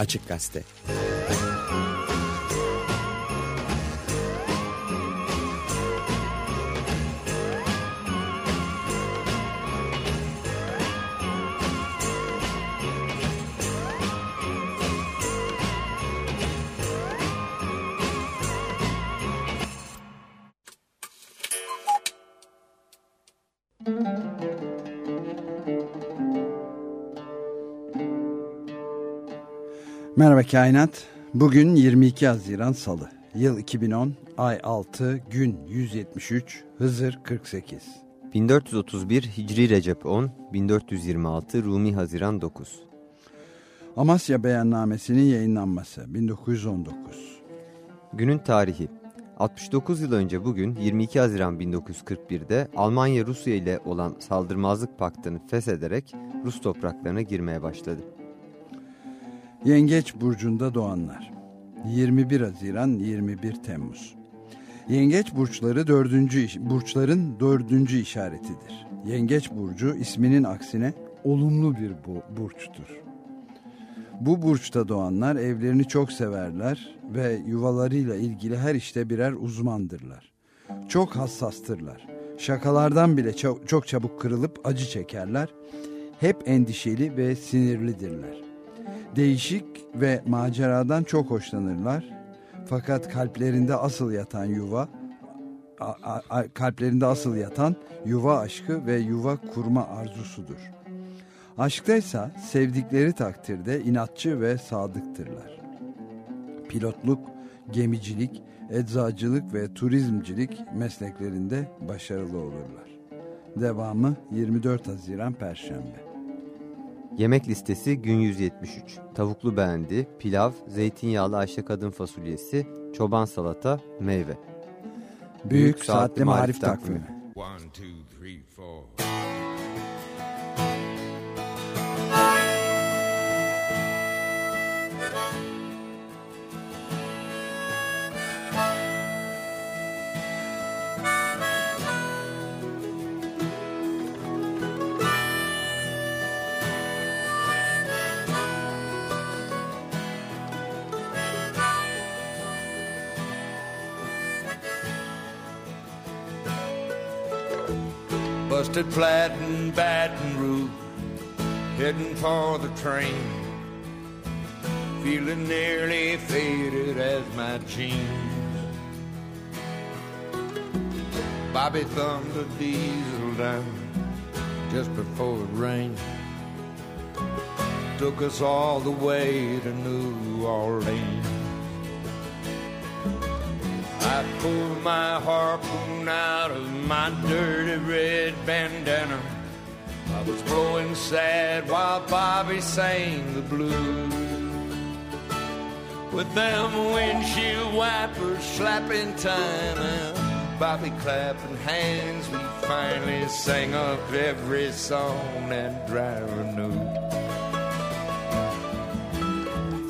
Açık Gazete. Merhaba Kainat. Bugün 22 Haziran Salı. Yıl 2010, ay 6, gün 173, Hızır 48. 1431 Hicri Recep 10, 1426 Rumi Haziran 9. Amasya Beyannamesi'nin yayınlanması 1919. Günün tarihi 69 yıl önce bugün 22 Haziran 1941'de Almanya Rusya ile olan saldırmazlık paktını feshederek Rus topraklarına girmeye başladı. Yengeç burcunda doğanlar. 21 Haziran 21 Temmuz. Yengeç burçları dördüncü burçların dördüncü işaretidir. Yengeç burcu isminin aksine olumlu bir bu, burçtur. Bu burçta doğanlar evlerini çok severler ve yuvalarıyla ilgili her işte birer uzmandırlar. Çok hassastırlar. Şakalardan bile çok, çabuk kırılıp acı çekerler. Hep endişeli ve sinirlidirler değişik ve maceradan çok hoşlanırlar. Fakat kalplerinde asıl yatan yuva, kalplerinde asıl yatan yuva aşkı ve yuva kurma arzusudur. Aşktaysa sevdikleri takdirde inatçı ve sadıktırlar. Pilotluk, gemicilik, eczacılık ve turizmcilik mesleklerinde başarılı olurlar. Devamı 24 Haziran Perşembe. Yemek listesi gün 173. Tavuklu beğendi, pilav, zeytinyağlı ayşe kadın fasulyesi, çoban salata, meyve. Büyük, Büyük Saatli Marif Takvimi. One, two, three, four. Busted flat in Baton Rouge, heading for the train. Feeling nearly faded as my jeans. Bobby thumbed the diesel down just before it rained. Took us all the way to New Orleans. I pulled my harpoon out of my dirty red bandana. I was blowing sad while Bobby sang the blues. With them windshield wipers slapping time out, Bobby clapping hands, we finally sang up every song that driver knew.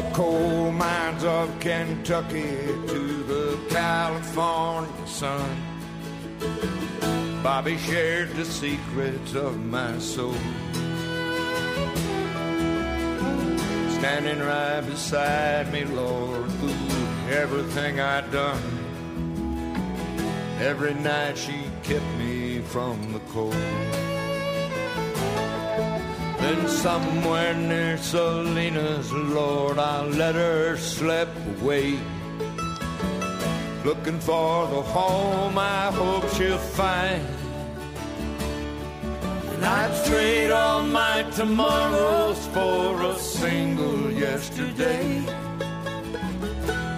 The coal mines of Kentucky to the California sun, Bobby shared the secrets of my soul. Standing right beside me, Lord, through everything I'd done. Every night she kept me from the cold. Then somewhere near Salinas, Lord, I let her slip away. Looking for the home I hope she'll find. And I'd trade all my tomorrows for a single yesterday.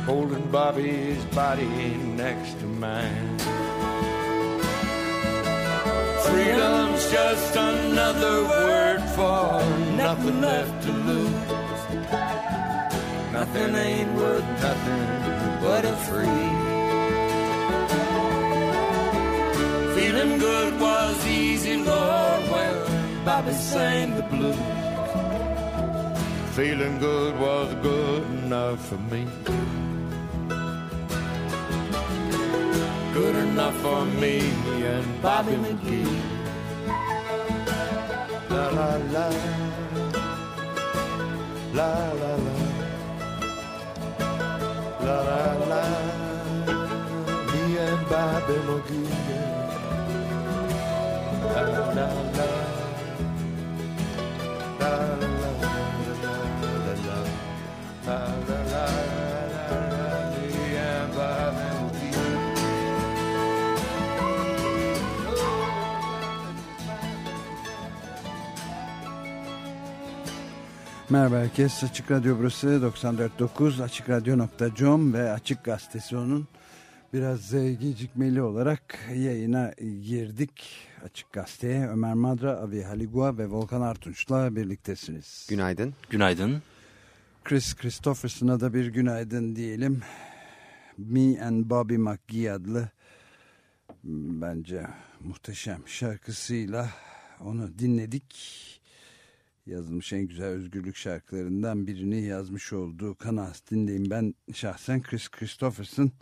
Holding Bobby's body next to mine. Freedom's just another word for nothing left to lose. Nothing ain't worth nothing but a free. Feeling good was easy, Lord, when Bobby sang the blues. Feeling good was good enough for me. Good enough for me and Bobby McGee. La la la. La la la. La la la. Me and Bobby McGee. La la la. La la la. La Merhaba herkes. Açık Radyo burası 94.9 AçıkRadyo.com ve Açık Gazetesi onun biraz e, gecikmeli olarak yayına girdik. Açık Gazete'ye Ömer Madra, Avi Haligua ve Volkan Artunç'la birliktesiniz. Günaydın. Günaydın. Chris Christopherson'a da bir günaydın diyelim. Me and Bobby McGee adlı bence muhteşem şarkısıyla onu dinledik. Yazılmış en güzel özgürlük şarkılarından birini yazmış olduğu kanaatindeyim ben şahsen Chris Christopherson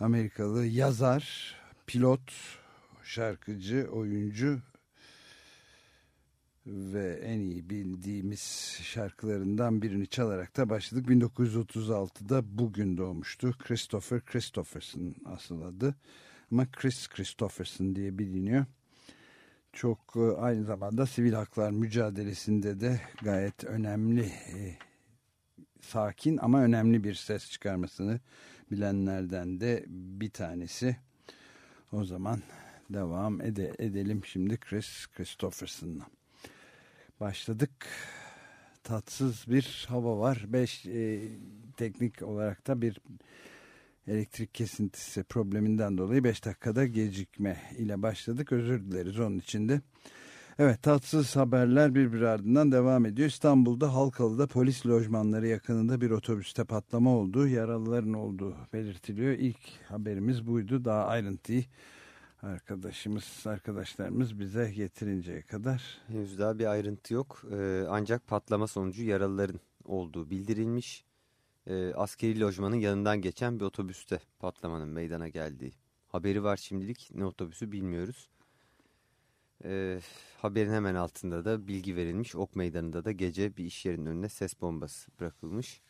Amerikalı yazar, pilot, şarkıcı, oyuncu ve en iyi bildiğimiz şarkılarından birini çalarak da başladık. 1936'da bugün doğmuştu. Christopher Christopherson asıl adı ama Chris Christopherson diye biliniyor. Çok e, aynı zamanda sivil haklar mücadelesinde de gayet önemli, e, sakin ama önemli bir ses çıkarmasını bilenlerden de bir tanesi. O zaman devam ede edelim şimdi Chris Christopherson'la başladık. Tatsız bir hava var. Beş e, teknik olarak da bir elektrik kesintisi probleminden dolayı 5 dakikada gecikme ile başladık. Özür dileriz onun için de. Evet tatsız haberler birbiri ardından devam ediyor. İstanbul'da Halkalı'da polis lojmanları yakınında bir otobüste patlama oldu. Yaralıların olduğu belirtiliyor. İlk haberimiz buydu. Daha ayrıntıyı arkadaşımız, arkadaşlarımız bize getirinceye kadar. Henüz daha bir ayrıntı yok. Ee, ancak patlama sonucu yaralıların olduğu bildirilmiş. Ee, askeri lojmanın yanından geçen bir otobüste patlamanın meydana geldiği haberi var şimdilik. Ne otobüsü bilmiyoruz. Ee, haberin hemen altında da bilgi verilmiş. Ok meydanında da gece bir iş yerinin önüne ses bombası bırakılmış.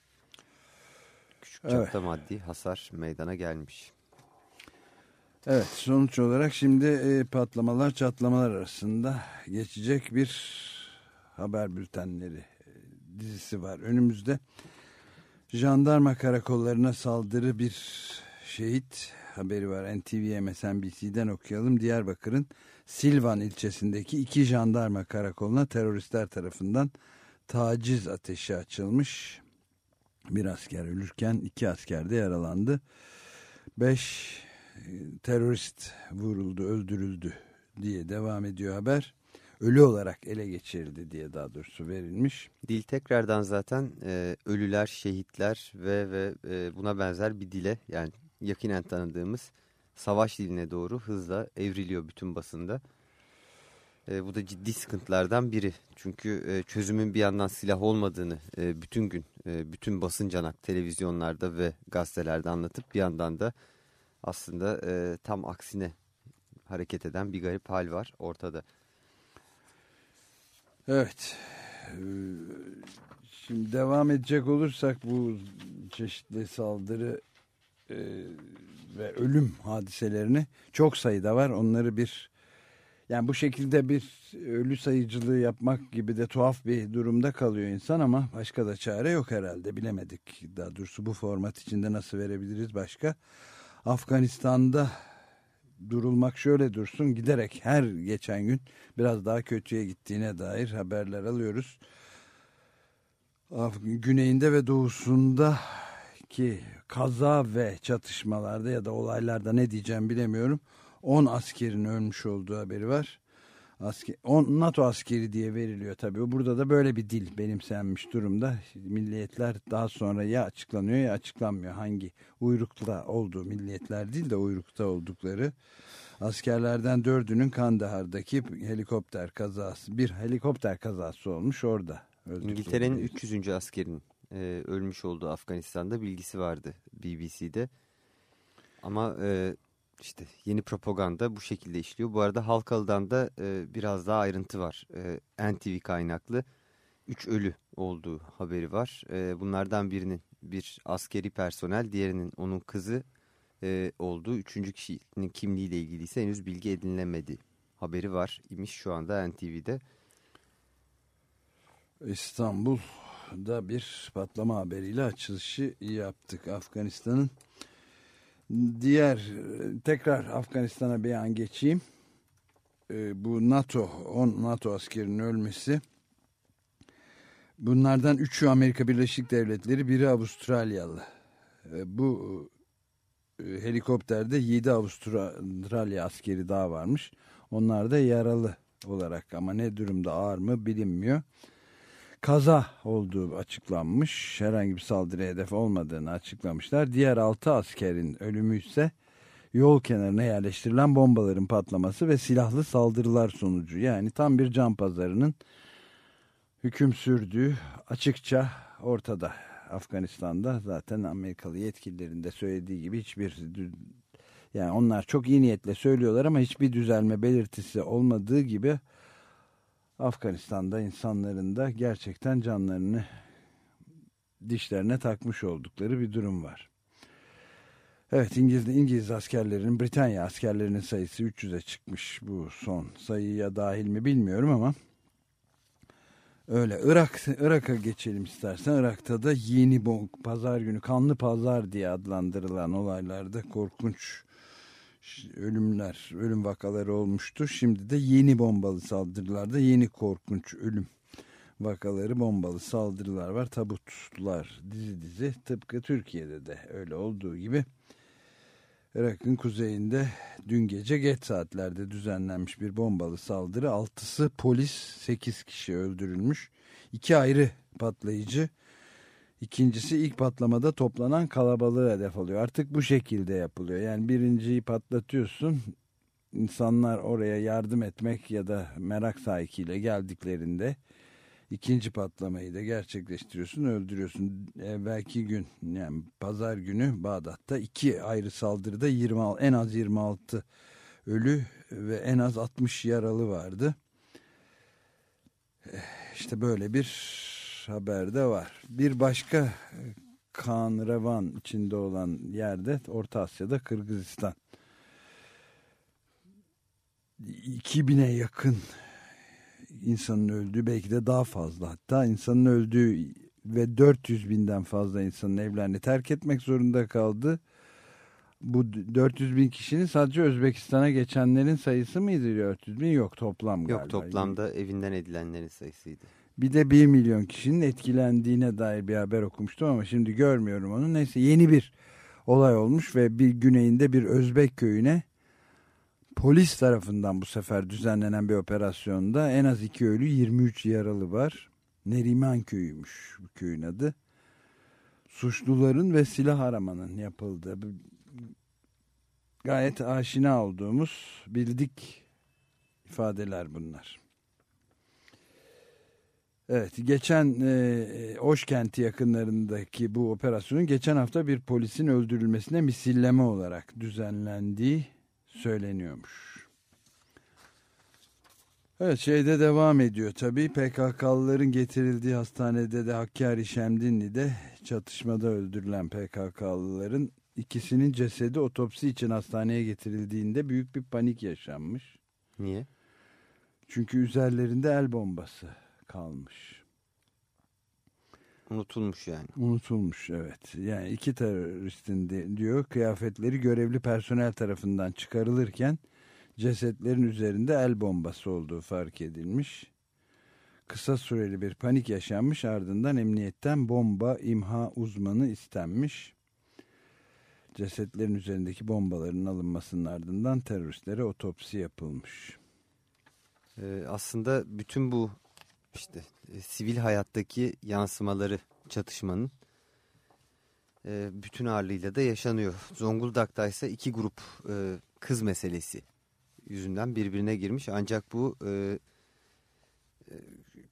Küçük çapta Evet. maddi hasar meydana gelmiş. Evet sonuç olarak şimdi e, patlamalar çatlamalar arasında geçecek bir haber bültenleri e, dizisi var önümüzde. Jandarma karakollarına saldırı bir şehit haberi var NTV MSNBC'den okuyalım. Diyarbakır'ın Silvan ilçesindeki iki jandarma karakoluna teröristler tarafından taciz ateşi açılmış. Bir asker ölürken iki asker de yaralandı. Beş e, terörist vuruldu, öldürüldü diye devam ediyor haber. Ölü olarak ele geçirildi diye daha doğrusu verilmiş. Dil tekrardan zaten e, ölüler, şehitler ve ve e, buna benzer bir dile yani yakinen tanıdığımız savaş diline doğru hızla evriliyor bütün basında. E, bu da ciddi sıkıntılardan biri. Çünkü e, çözümün bir yandan silah olmadığını e, bütün gün, e, bütün basın canak televizyonlarda ve gazetelerde anlatıp bir yandan da aslında e, tam aksine hareket eden bir garip hal var ortada. Evet. Ee, şimdi devam edecek olursak bu çeşitli saldırı e, ve ölüm hadiselerini çok sayıda var. Onları bir yani bu şekilde bir ölü sayıcılığı yapmak gibi de tuhaf bir durumda kalıyor insan ama başka da çare yok herhalde bilemedik. Daha doğrusu bu format içinde nasıl verebiliriz başka. Afganistan'da durulmak şöyle dursun giderek her geçen gün biraz daha kötüye gittiğine dair haberler alıyoruz. Güneyinde ve doğusunda ki kaza ve çatışmalarda ya da olaylarda ne diyeceğim bilemiyorum. 10 askerin ölmüş olduğu haberi var. Asker, 10 NATO askeri diye veriliyor tabii. Burada da böyle bir dil benimsenmiş durumda. Milliyetler daha sonra ya açıklanıyor ya açıklanmıyor. Hangi uyrukta olduğu milliyetler değil de uyrukta oldukları. Askerlerden dördünün Kandahar'daki helikopter kazası, bir helikopter kazası olmuş orada. İngiltere'nin 300. askerin e, ölmüş olduğu Afganistan'da bilgisi vardı BBC'de. Ama e, işte yeni propaganda bu şekilde işliyor. Bu arada Halkalı'dan da e, biraz daha ayrıntı var. E, NTV kaynaklı 3 ölü olduğu haberi var. E, bunlardan birinin bir askeri personel, diğerinin onun kızı e, olduğu. Üçüncü kişinin kimliğiyle ilgili ise henüz bilgi edinilemedi haberi var imiş şu anda NTV'de. İstanbul'da bir patlama haberiyle açılışı yaptık. Afganistan'ın Diğer tekrar Afganistan'a bir an geçeyim. Ee, bu NATO, 10 NATO askerinin ölmesi. Bunlardan üçü Amerika Birleşik Devletleri, biri Avustralyalı. Ee, bu e, helikopterde 7 Avustralya askeri daha varmış. Onlar da yaralı olarak ama ne durumda ağır mı bilinmiyor kaza olduğu açıklanmış. Herhangi bir saldırı hedef olmadığını açıklamışlar. Diğer 6 askerin ölümü ise yol kenarına yerleştirilen bombaların patlaması ve silahlı saldırılar sonucu. Yani tam bir can pazarının hüküm sürdüğü açıkça ortada. Afganistan'da zaten Amerikalı yetkililerin de söylediği gibi hiçbir yani onlar çok iyi niyetle söylüyorlar ama hiçbir düzelme belirtisi olmadığı gibi Afganistan'da insanların da gerçekten canlarını dişlerine takmış oldukları bir durum var. Evet İngiliz, İngiliz askerlerinin Britanya askerlerinin sayısı 300'e çıkmış. Bu son sayıya dahil mi bilmiyorum ama öyle. Irak Irak'a geçelim istersen. Irak'ta da yeni pazar günü kanlı pazar diye adlandırılan olaylarda korkunç ölümler, ölüm vakaları olmuştu. Şimdi de yeni bombalı saldırılarda yeni korkunç ölüm vakaları, bombalı saldırılar var. Tabutlar dizi dizi tıpkı Türkiye'de de öyle olduğu gibi. Irak'ın kuzeyinde dün gece geç saatlerde düzenlenmiş bir bombalı saldırı. Altısı polis, sekiz kişi öldürülmüş. İki ayrı patlayıcı İkincisi ilk patlamada toplanan kalabalığı hedef alıyor. Artık bu şekilde yapılıyor. Yani birinciyi patlatıyorsun. İnsanlar oraya yardım etmek ya da merak sahikiyle geldiklerinde ikinci patlamayı da gerçekleştiriyorsun, öldürüyorsun. Evvelki gün yani pazar günü Bağdat'ta iki ayrı saldırıda 26, en az 26 ölü ve en az 60 yaralı vardı. Eh, işte böyle bir haberde var. Bir başka e, kan revan içinde olan yerde Orta Asya'da Kırgızistan. 2000'e yakın insanın öldüğü belki de daha fazla hatta insanın öldüğü ve 400 binden fazla insanın evlerini terk etmek zorunda kaldı. Bu 400 bin kişinin sadece Özbekistan'a geçenlerin sayısı mıydı 400 bin? Yok toplam galiba. Yok toplamda evinden edilenlerin sayısıydı. Bir de 1 milyon kişinin etkilendiğine dair bir haber okumuştum ama şimdi görmüyorum onu. Neyse yeni bir olay olmuş ve bir güneyinde bir Özbek köyüne polis tarafından bu sefer düzenlenen bir operasyonda en az iki ölü 23 yaralı var. Neriman köyüymüş bu köyün adı. Suçluların ve silah aramanın yapıldığı gayet aşina olduğumuz bildik ifadeler bunlar. Evet, geçen e, Oşkenti yakınlarındaki bu operasyonun geçen hafta bir polisin öldürülmesine misilleme olarak düzenlendiği söyleniyormuş. Evet şeyde devam ediyor tabii PKK'lıların getirildiği hastanede de Hakkari Şemdinli'de çatışmada öldürülen PKK'lıların ikisinin cesedi otopsi için hastaneye getirildiğinde büyük bir panik yaşanmış. Niye? Çünkü üzerlerinde el bombası kalmış. Unutulmuş yani. Unutulmuş evet. Yani iki teröristin de, diyor kıyafetleri görevli personel tarafından çıkarılırken cesetlerin üzerinde el bombası olduğu fark edilmiş. Kısa süreli bir panik yaşanmış ardından emniyetten bomba imha uzmanı istenmiş. Cesetlerin üzerindeki bombaların alınmasının ardından teröristlere otopsi yapılmış. Ee, aslında bütün bu işte e, sivil hayattaki yansımaları çatışmanın e, bütün ağırlığıyla da yaşanıyor. Zonguldak'ta ise iki grup e, kız meselesi yüzünden birbirine girmiş ancak bu e, e,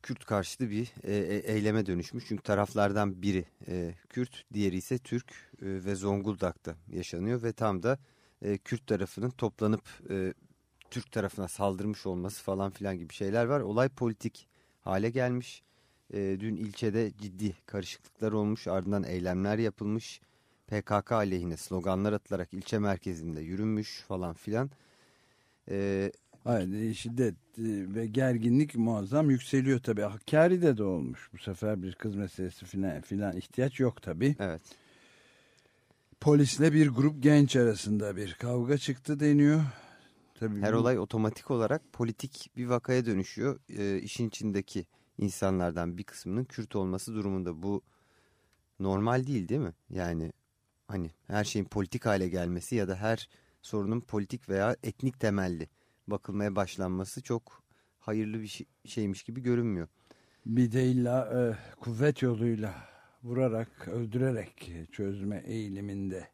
Kürt karşıtı bir e, e, eyleme dönüşmüş. Çünkü taraflardan biri e, Kürt, diğeri ise Türk e, ve Zonguldak'ta yaşanıyor ve tam da e, Kürt tarafının toplanıp e, Türk tarafına saldırmış olması falan filan gibi şeyler var. Olay politik hale gelmiş. E, dün ilçede ciddi karışıklıklar olmuş ardından eylemler yapılmış. PKK aleyhine sloganlar atılarak ilçe merkezinde yürünmüş falan filan. E, Hayır, şiddet ve gerginlik muazzam yükseliyor tabii. Hakkari'de de olmuş bu sefer bir kız meselesi filan, filan ihtiyaç yok tabii. Evet. Polisle bir grup genç arasında bir kavga çıktı deniyor. Tabii Her bu... olay otomatik olarak politik bir vakaya dönüşüyor. E, işin içindeki insanlardan bir kısmının Kürt olması durumunda bu normal değil değil mi? Yani hani her şeyin politik hale gelmesi ya da her sorunun politik veya etnik temelli bakılmaya başlanması çok hayırlı bir şey, şeymiş gibi görünmüyor. Bir de illa e, kuvvet yoluyla vurarak, öldürerek çözme eğiliminde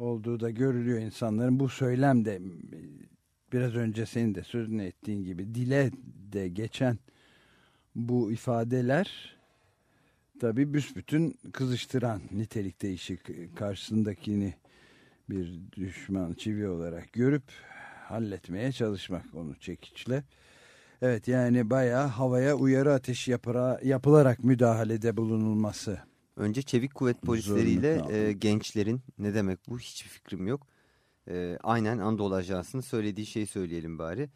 olduğu da görülüyor insanların. Bu söylem de biraz önce senin de sözünü ettiğin gibi dile de geçen bu ifadeler tabi büsbütün kızıştıran nitelik değişik karşısındakini bir düşman çivi olarak görüp halletmeye çalışmak onu çekiçle. Evet yani bayağı havaya uyarı ateşi yapıra, yapılarak müdahalede bulunulması. Önce çevik kuvvet polisleriyle e, gençlerin ne demek bu hiçbir fikrim yok. E, aynen Anadolu Ajansı'nın söylediği şeyi söyleyelim bari.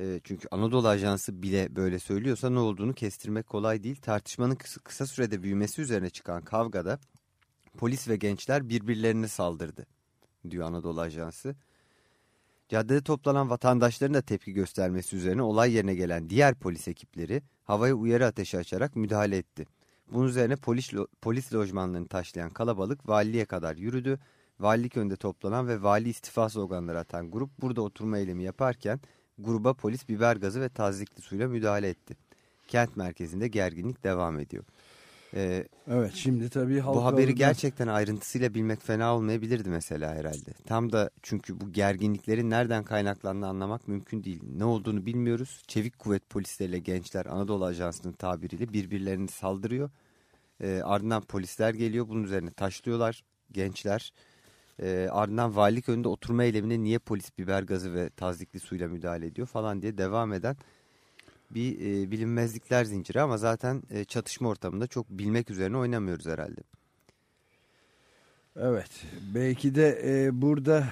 E, çünkü Anadolu Ajansı bile böyle söylüyorsa ne olduğunu kestirmek kolay değil. Tartışmanın kısa, kısa sürede büyümesi üzerine çıkan kavgada polis ve gençler birbirlerine saldırdı diyor Anadolu Ajansı. Caddede toplanan vatandaşların da tepki göstermesi üzerine olay yerine gelen diğer polis ekipleri havaya uyarı ateşi açarak müdahale etti. Bunun üzerine polis, lo polis lojmanlarını taşlayan kalabalık valiliğe kadar yürüdü. Valilik önünde toplanan ve vali istifa sloganları atan grup burada oturma eylemi yaparken gruba polis biber gazı ve tazikli suyla müdahale etti. Kent merkezinde gerginlik devam ediyor. Ee, evet şimdi tabii Bu haberi gerçekten ayrıntısıyla bilmek fena olmayabilirdi mesela herhalde. Tam da çünkü bu gerginliklerin nereden kaynaklandığını anlamak mümkün değil. Ne olduğunu bilmiyoruz. Çevik kuvvet polisleriyle gençler Anadolu Ajansı'nın tabiriyle birbirlerini saldırıyor. Ee, ardından polisler geliyor bunun üzerine taşlıyorlar gençler. Ee, ardından valilik önünde oturma eylemine niye polis biber gazı ve tazikli suyla müdahale ediyor falan diye devam eden bir e, bilinmezlikler zinciri ama zaten e, çatışma ortamında çok bilmek üzerine oynamıyoruz herhalde. Evet belki de e, burada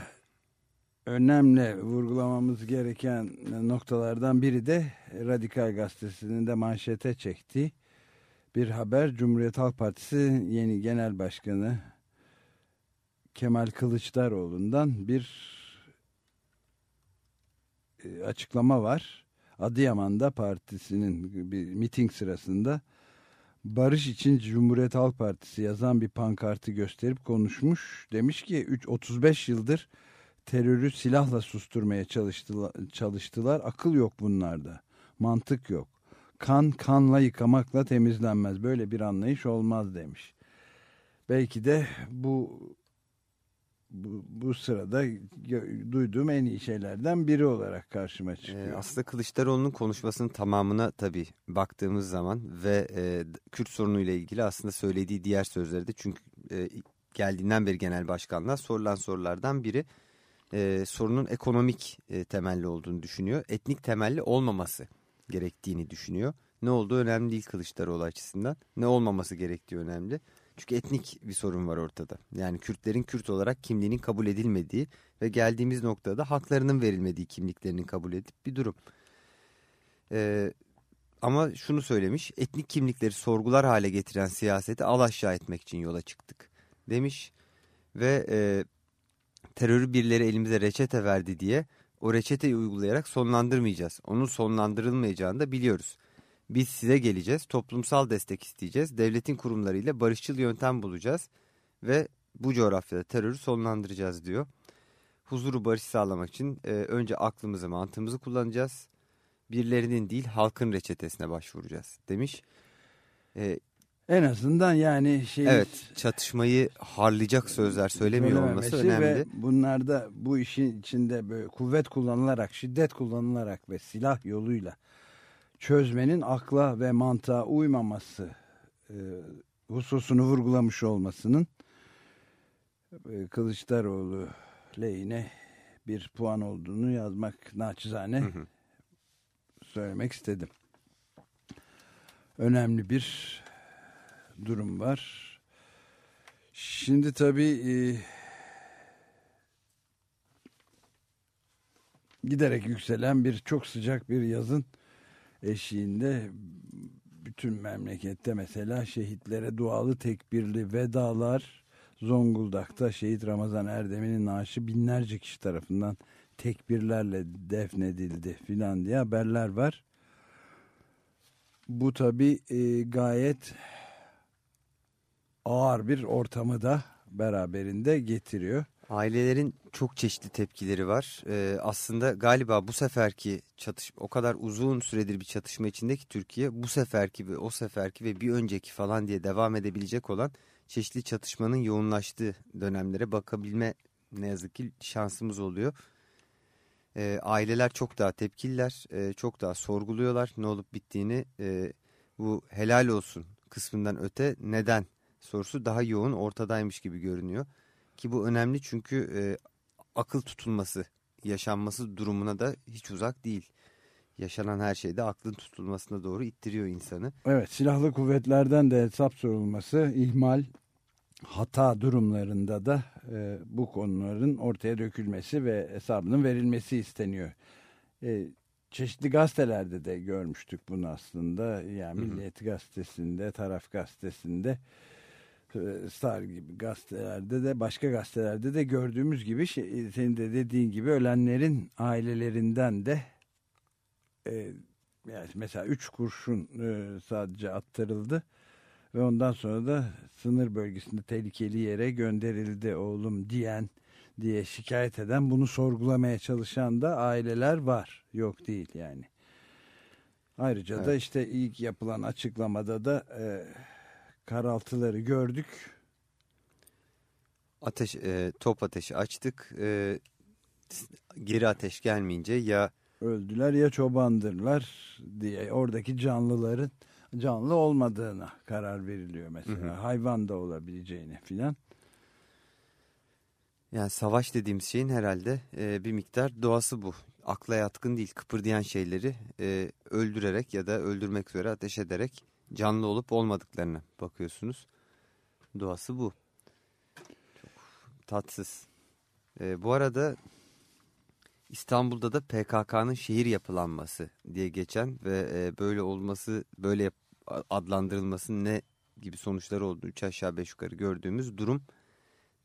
önemli vurgulamamız gereken noktalardan biri de Radikal Gazetesi'nin de manşete çektiği bir haber. Cumhuriyet Halk Partisi yeni genel başkanı Kemal Kılıçdaroğlu'ndan bir e, açıklama var. Adıyaman'da partisinin bir miting sırasında Barış için Cumhuriyet Halk Partisi yazan bir pankartı gösterip konuşmuş. Demiş ki 3 35 yıldır terörü silahla susturmaya çalıştılar, çalıştılar. Akıl yok bunlarda. Mantık yok. Kan kanla yıkamakla temizlenmez. Böyle bir anlayış olmaz demiş. Belki de bu bu, bu sırada duyduğum en iyi şeylerden biri olarak karşıma çıkıyor. Ee, aslında Kılıçdaroğlu'nun konuşmasının tamamına tabii baktığımız zaman ve e, Kürt sorunuyla ilgili aslında söylediği diğer sözleri de çünkü e, geldiğinden beri genel başkanlığa sorulan sorulardan biri e, sorunun ekonomik e, temelli olduğunu düşünüyor. Etnik temelli olmaması gerektiğini düşünüyor. Ne olduğu önemli değil Kılıçdaroğlu açısından. Ne olmaması gerektiği önemli. Çünkü etnik bir sorun var ortada. Yani Kürtlerin Kürt olarak kimliğinin kabul edilmediği ve geldiğimiz noktada haklarının verilmediği kimliklerinin kabul edip bir durum. Ee, ama şunu söylemiş, etnik kimlikleri sorgular hale getiren siyaseti al aşağı etmek için yola çıktık demiş. Ve e, terörü birileri elimize reçete verdi diye o reçeteyi uygulayarak sonlandırmayacağız. Onun sonlandırılmayacağını da biliyoruz. Biz size geleceğiz, toplumsal destek isteyeceğiz, devletin kurumlarıyla barışçıl yöntem bulacağız ve bu coğrafyada terörü sonlandıracağız diyor. Huzuru barış sağlamak için e, önce aklımızı mantığımızı kullanacağız. Birilerinin değil halkın reçetesine başvuracağız demiş. E, en azından yani şey Evet, çatışmayı harlayacak sözler söylemiyor olması önemli. Ve bunlarda bu işin içinde böyle kuvvet kullanılarak, şiddet kullanılarak ve silah yoluyla çözmenin akla ve mantığa uymaması e, hususunu vurgulamış olmasının e, Kılıçdaroğlu lehine bir puan olduğunu yazmak naçizane hı hı. söylemek istedim. Önemli bir durum var. Şimdi tabii e, giderek yükselen bir çok sıcak bir yazın eşiğinde bütün memlekette mesela şehitlere dualı tekbirli vedalar Zonguldak'ta şehit Ramazan Erdem'in naaşı binlerce kişi tarafından tekbirlerle defnedildi filan diye haberler var. Bu tabi e, gayet ağır bir ortamı da beraberinde getiriyor. Ailelerin çok çeşitli tepkileri var. Ee, aslında galiba bu seferki çatışma o kadar uzun süredir bir çatışma içindeki Türkiye bu seferki ve o seferki ve bir önceki falan diye devam edebilecek olan çeşitli çatışmanın yoğunlaştığı dönemlere bakabilme ne yazık ki şansımız oluyor. Ee, aileler çok daha tepkililer, e, çok daha sorguluyorlar ne olup bittiğini. E, bu helal olsun kısmından öte neden sorusu daha yoğun ortadaymış gibi görünüyor. Ki bu önemli çünkü e, akıl tutulması, yaşanması durumuna da hiç uzak değil. Yaşanan her şeyde aklın tutulmasına doğru ittiriyor insanı. Evet silahlı kuvvetlerden de hesap sorulması, ihmal, hata durumlarında da e, bu konuların ortaya dökülmesi ve hesabının verilmesi isteniyor. E, çeşitli gazetelerde de görmüştük bunu aslında. Yani Milliyet Gazetesi'nde, Taraf Gazetesi'nde Star gibi gazetelerde de başka gazetelerde de gördüğümüz gibi şey, senin de dediğin gibi ölenlerin ailelerinden de e, yani mesela üç kurşun e, sadece attırıldı ve ondan sonra da sınır bölgesinde tehlikeli yere gönderildi oğlum diyen diye şikayet eden bunu sorgulamaya çalışan da aileler var yok değil yani. Ayrıca evet. da işte ilk yapılan açıklamada da e, karaltıları gördük. Ateş, e, top ateşi açtık. E, geri ateş gelmeyince ya öldüler ya çobandırlar diye oradaki canlıların canlı olmadığına karar veriliyor mesela. Hı hı. Hayvan da olabileceğine filan. Yani savaş dediğimiz şeyin herhalde e, bir miktar doğası bu. Akla yatkın değil kıpırdayan şeyleri e, öldürerek ya da öldürmek üzere ateş ederek canlı olup olmadıklarına bakıyorsunuz. Doğası bu. Çok tatsız. E, bu arada İstanbul'da da PKK'nın şehir yapılanması diye geçen ve e, böyle olması, böyle adlandırılması ne gibi sonuçları olduğu üç aşağı beş yukarı gördüğümüz durum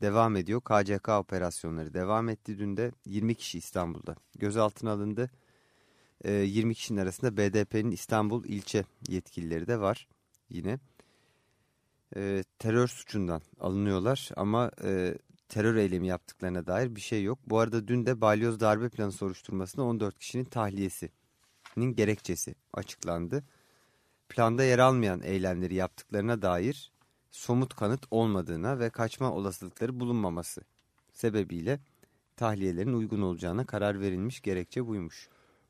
devam ediyor. KCK operasyonları devam etti. Dün de 20 kişi İstanbul'da gözaltına alındı. 20 ee, kişinin arasında BDP'nin İstanbul ilçe yetkilileri de var yine. E, terör suçundan alınıyorlar ama e, terör eylemi yaptıklarına dair bir şey yok. Bu arada dün de balyoz darbe planı soruşturmasında 14 kişinin tahliyesinin gerekçesi açıklandı. Planda yer almayan eylemleri yaptıklarına dair somut kanıt olmadığına ve kaçma olasılıkları bulunmaması sebebiyle tahliyelerin uygun olacağına karar verilmiş gerekçe buymuş.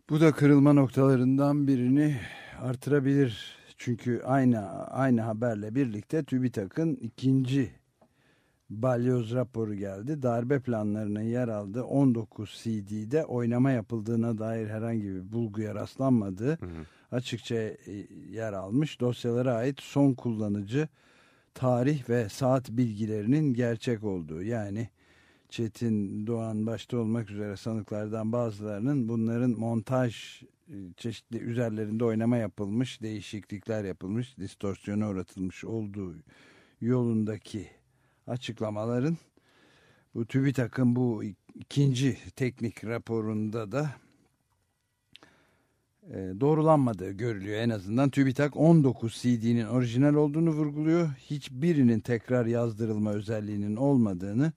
Bu da kırılma noktalarından birini artırabilir. Çünkü aynı aynı haberle birlikte TÜBİTAK'ın ikinci balyoz raporu geldi. Darbe planlarına yer aldığı 19 CD'de oynama yapıldığına dair herhangi bir bulguya rastlanmadığı hı hı. açıkça e, yer almış. Dosyalara ait son kullanıcı tarih ve saat bilgilerinin gerçek olduğu yani Çetin Doğan başta olmak üzere sanıklardan bazılarının bunların montaj e, çeşitli üzerlerinde oynama yapılmış, değişiklikler yapılmış, distorsiyona uğratılmış olduğu yolundaki açıklamaların bu TÜBİTAK'ın bu ikinci teknik raporunda da e, doğrulanmadığı görülüyor. En azından TÜBİTAK 19 CD'nin orijinal olduğunu vurguluyor. Hiçbirinin tekrar yazdırılma özelliğinin olmadığını,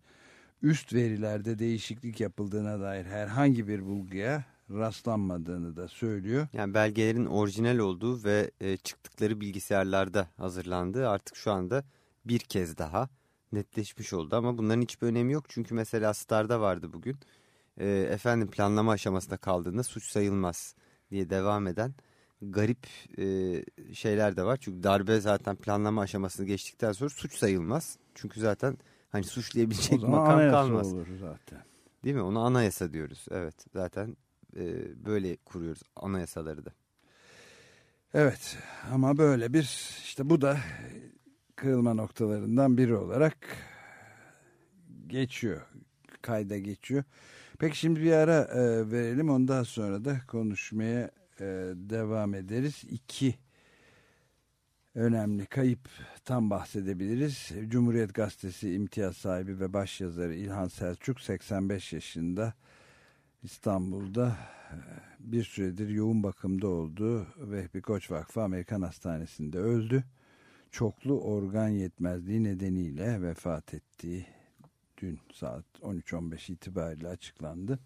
üst verilerde değişiklik yapıldığına dair herhangi bir bulguya rastlanmadığını da söylüyor. Yani belgelerin orijinal olduğu ve e, çıktıkları bilgisayarlarda hazırlandığı artık şu anda bir kez daha netleşmiş oldu ama bunların hiçbir önemi yok. Çünkü mesela Star'da vardı bugün. E, efendim planlama aşamasında kaldığında suç sayılmaz diye devam eden garip e, şeyler de var. Çünkü darbe zaten planlama aşamasını geçtikten sonra suç sayılmaz. Çünkü zaten hani suçlayabilecek makam kalmaz. olur zaten. Değil mi? Ona anayasa diyoruz. Evet zaten e, böyle kuruyoruz anayasaları da. Evet ama böyle bir işte bu da kırılma noktalarından biri olarak geçiyor. Kayda geçiyor. Peki şimdi bir ara e, verelim ondan sonra da konuşmaya e, devam ederiz. İki önemli kayıp tam bahsedebiliriz. Cumhuriyet Gazetesi imtiyaz sahibi ve başyazarı İlhan Selçuk 85 yaşında İstanbul'da e, bir süredir yoğun bakımda olduğu Vehbi Koç Vakfı Amerikan Hastanesi'nde öldü. Çoklu organ yetmezliği nedeniyle vefat ettiği dün saat 13.15 itibariyle açıklandı.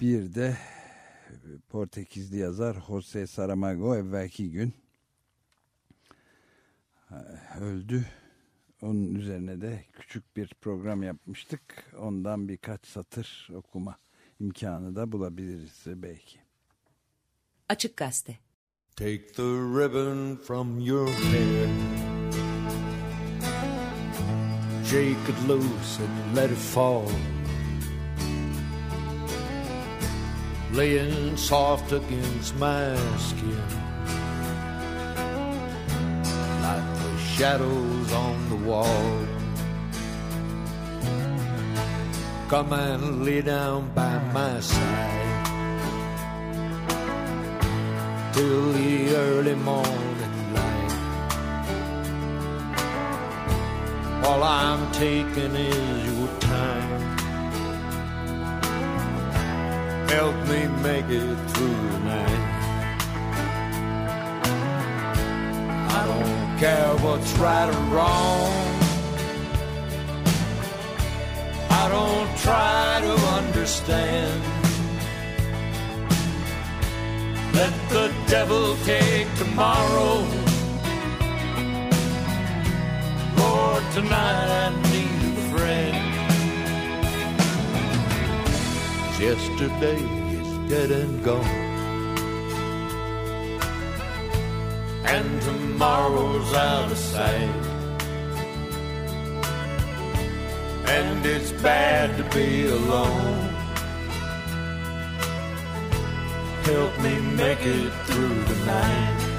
Bir de e, Portekizli yazar Jose Saramago evvelki gün öldü. Onun üzerine de küçük bir program yapmıştık. Ondan birkaç satır okuma imkanı da bulabiliriz belki. Açık Gazete Take the ribbon from your hair Shake it loose and let it fall Laying soft against my skin shadows on the wall. Come and lay down by my side till the early morning light. All I'm taking is your time. Help me make it through the night. Care what's right or wrong. I don't try to understand. Let the devil take tomorrow. Lord, tonight I need a friend. Yesterday is dead and gone. And tomorrow's out of sight. And it's bad to be alone. Help me make it through the night.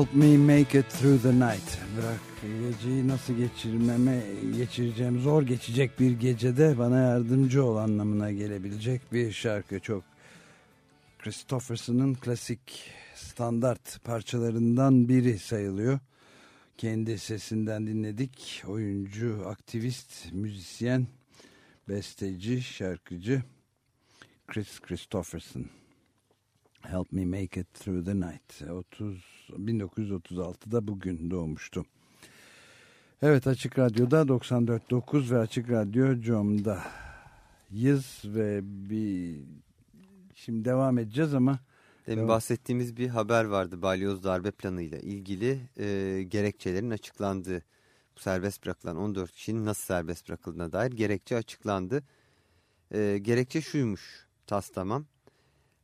Help me make it through the night. Bırak geceyi nasıl geçirmeme geçireceğim zor geçecek bir gecede bana yardımcı ol anlamına gelebilecek bir şarkı çok. Christopherson'ın klasik standart parçalarından biri sayılıyor. Kendi sesinden dinledik. Oyuncu, aktivist, müzisyen, besteci, şarkıcı Chris Christopherson. Help Me Make It Through the Night. 30 1936'da bugün doğmuştu. Evet Açık Radyo'da 94.9 ve Açık Radyo Com'da yız ve bir şimdi devam edeceğiz ama Demin Devam. bahsettiğimiz bir haber vardı balyoz darbe planıyla ilgili e, gerekçelerin açıklandığı. Bu serbest bırakılan 14 kişinin nasıl serbest bırakıldığına dair gerekçe açıklandı. E, gerekçe şuymuş tas tamam.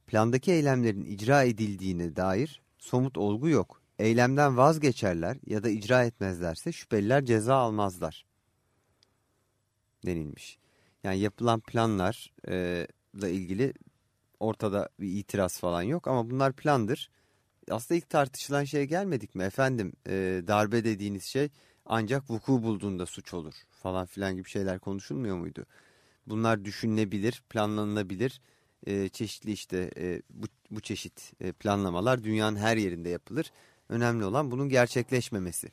Plandaki eylemlerin icra edildiğine dair somut olgu yok. Eylemden vazgeçerler ya da icra etmezlerse şüpheliler ceza almazlar denilmiş. Yani yapılan planlarla ilgili ortada bir itiraz falan yok ama bunlar plandır. Aslında ilk tartışılan şeye gelmedik mi efendim e, darbe dediğiniz şey ancak vuku bulduğunda suç olur falan filan gibi şeyler konuşulmuyor muydu? Bunlar düşünülebilir, planlanılabilir, e, çeşitli işte e, bu, bu çeşit e, planlamalar dünyanın her yerinde yapılır. Önemli olan bunun gerçekleşmemesi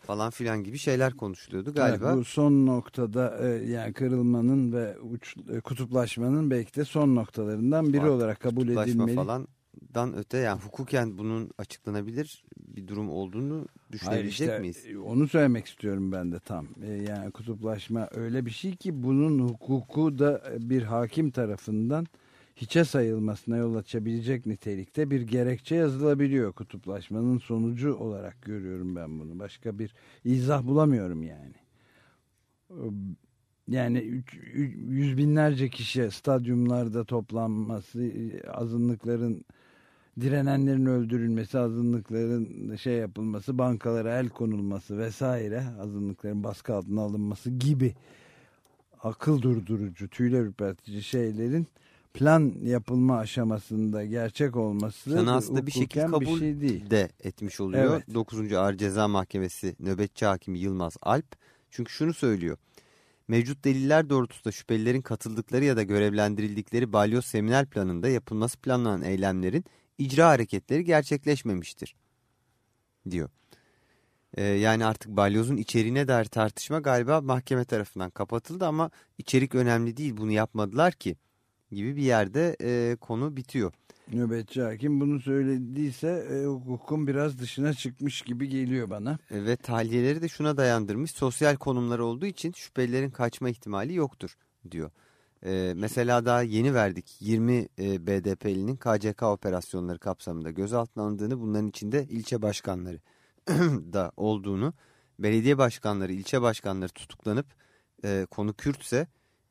falan filan gibi şeyler konuşuluyordu galiba. Evet, bu son noktada e, yani kırılmanın ve uç, e, kutuplaşmanın belki de son noktalarından biri Farklı olarak kabul edilmeli. falandan öte yani hukuken bunun açıklanabilir bir durum olduğunu Hayır düşünebilecek işte miyiz? e, onu söylemek istiyorum ben de tam. E, Yani kutuplaşma öyle bir şey ki bunun hukuku da bir hakim tarafından hiçe sayılmasına yol açabilecek nitelikte bir gerekçe yazılabiliyor kutuplaşmanın sonucu olarak görüyorum ben bunu. Başka bir izah bulamıyorum yani. Yani yüz binlerce kişi stadyumlarda toplanması, azınlıkların direnenlerin öldürülmesi, azınlıkların şey yapılması, bankalara el konulması vesaire, azınlıkların baskı altına alınması gibi akıl durdurucu, tüyler ürpertici şeylerin plan yapılma aşamasında gerçek olması Sana aslında bir şekilde kabul şey değil. de etmiş oluyor. Evet. 9. Ağır Ceza Mahkemesi nöbetçi hakimi Yılmaz Alp. Çünkü şunu söylüyor. Mevcut deliller doğrultusunda şüphelilerin katıldıkları ya da görevlendirildikleri balyoz seminer planında yapılması planlanan eylemlerin icra hareketleri gerçekleşmemiştir. Diyor. Ee, yani artık balyozun içeriğine dair tartışma galiba mahkeme tarafından kapatıldı ama içerik önemli değil bunu yapmadılar ki gibi bir yerde e, konu bitiyor. Nöbetçi hakim bunu söylediyse e, hukukun biraz dışına çıkmış gibi geliyor bana. E, Ve tahliyeleri de şuna dayandırmış. Sosyal konumları olduğu için şüphelilerin kaçma ihtimali yoktur diyor. E, mesela daha yeni verdik 20 e, BDP'linin KCK operasyonları kapsamında gözaltına alındığını bunların içinde ilçe başkanları da olduğunu belediye başkanları ilçe başkanları tutuklanıp e, konu Kürtse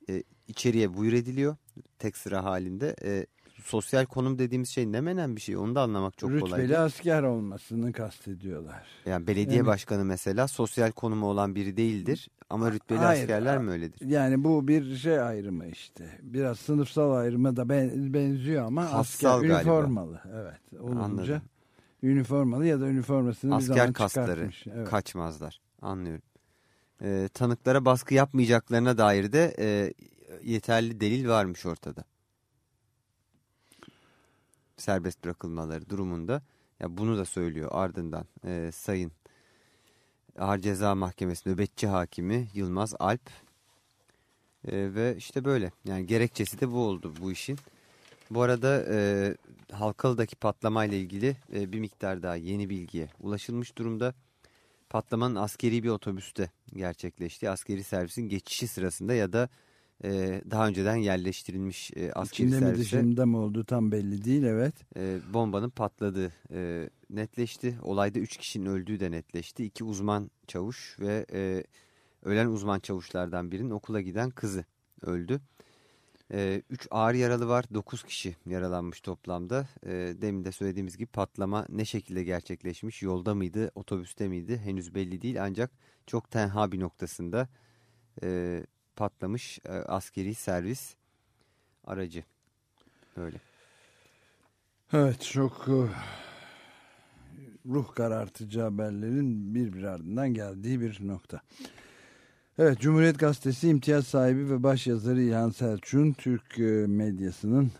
e, içeriye buyur ediliyor tek sıra halinde e, sosyal konum dediğimiz şey ne menen bir şey onu da anlamak çok kolay. Rütbeli asker olmasını kastediyorlar. Yani belediye Evet. başkanı mesela sosyal konumu olan biri değildir ama rütbeli Hayır, askerler mi öyledir? Yani bu bir şey ayrımı işte. Biraz sınıfsal ayrıma da ben, benziyor ama Kassal asker galiba. üniformalı. Evet. Olunca Anladım. üniformalı ya da üniformasını bir zaman Asker kasları. Evet. kaçmazlar. Anlıyorum. Ee, tanıklara baskı yapmayacaklarına dair de e, yeterli delil varmış ortada. Serbest bırakılmaları durumunda. Ya bunu da söylüyor ardından e, Sayın Ağır Ceza Mahkemesi nöbetçi hakimi Yılmaz Alp. E, ve işte böyle. Yani gerekçesi de bu oldu bu işin. Bu arada e, Halkalı'daki patlamayla ilgili e, bir miktar daha yeni bilgiye ulaşılmış durumda. Patlamanın askeri bir otobüste gerçekleşti. Askeri servisin geçişi sırasında ya da e, daha önceden yerleştirilmiş e, askeri İçinde mi servise dışında mı olduğu tam belli değil evet. e, bombanın patladığı e, netleşti. Olayda 3 kişinin öldüğü de netleşti. 2 uzman çavuş ve e, ölen uzman çavuşlardan birinin okula giden kızı öldü. 3 ağır yaralı var. 9 kişi yaralanmış toplamda. E, demin de söylediğimiz gibi patlama ne şekilde gerçekleşmiş? Yolda mıydı, otobüste miydi? Henüz belli değil. Ancak çok tenha bir noktasında e, patlamış e, askeri servis aracı. Öyle. Evet çok e, ruh karartıcı haberlerin bir bir ardından geldiği bir nokta. Evet Cumhuriyet Gazetesi imtiyaz sahibi ve başyazarı İlhan Selçuk'un Türk e, medyasının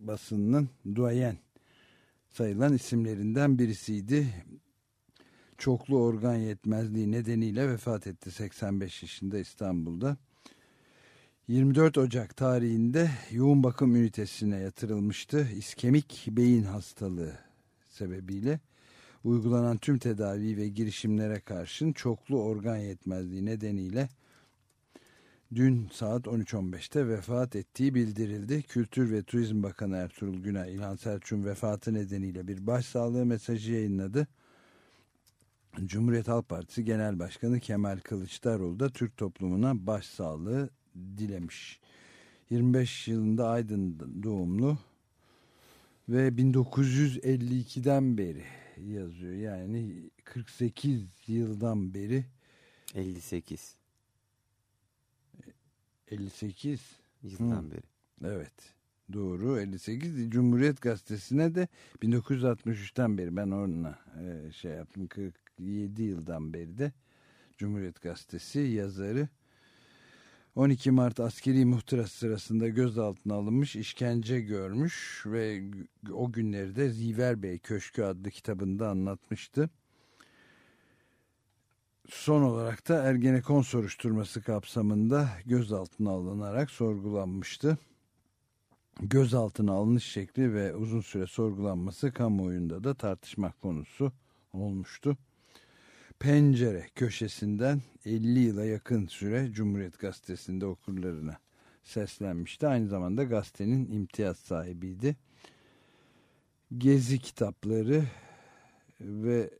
basınının duayen sayılan isimlerinden birisiydi. Çoklu organ yetmezliği nedeniyle vefat etti 85 yaşında İstanbul'da. 24 Ocak tarihinde yoğun bakım ünitesine yatırılmıştı. İskemik beyin hastalığı sebebiyle uygulanan tüm tedavi ve girişimlere karşın çoklu organ yetmezliği nedeniyle dün saat 13.15'te vefat ettiği bildirildi. Kültür ve Turizm Bakanı Ertuğrul Günay İlhan Selçuk'un vefatı nedeniyle bir başsağlığı mesajı yayınladı. Cumhuriyet Halk Partisi Genel Başkanı Kemal Kılıçdaroğlu da Türk toplumuna başsağlığı dilemiş. 25 yılında Aydın doğumlu ve 1952'den beri yazıyor. Yani 48 yıldan beri 58 58 yıldan Hı. beri. evet doğru 58 Cumhuriyet Gazetesi'ne de 1963'ten beri ben onunla e, şey yaptım 47 yıldan beri de Cumhuriyet Gazetesi yazarı 12 Mart askeri muhtırası sırasında gözaltına alınmış, işkence görmüş ve o günleri de Ziver Bey Köşkü adlı kitabında anlatmıştı. Son olarak da Ergenekon soruşturması kapsamında gözaltına alınarak sorgulanmıştı. Gözaltına alınış şekli ve uzun süre sorgulanması kamuoyunda da tartışma konusu olmuştu. Pencere köşesinden 50 yıla yakın süre Cumhuriyet Gazetesi'nde okurlarına seslenmişti. Aynı zamanda gazetenin imtiyaz sahibiydi. Gezi kitapları ve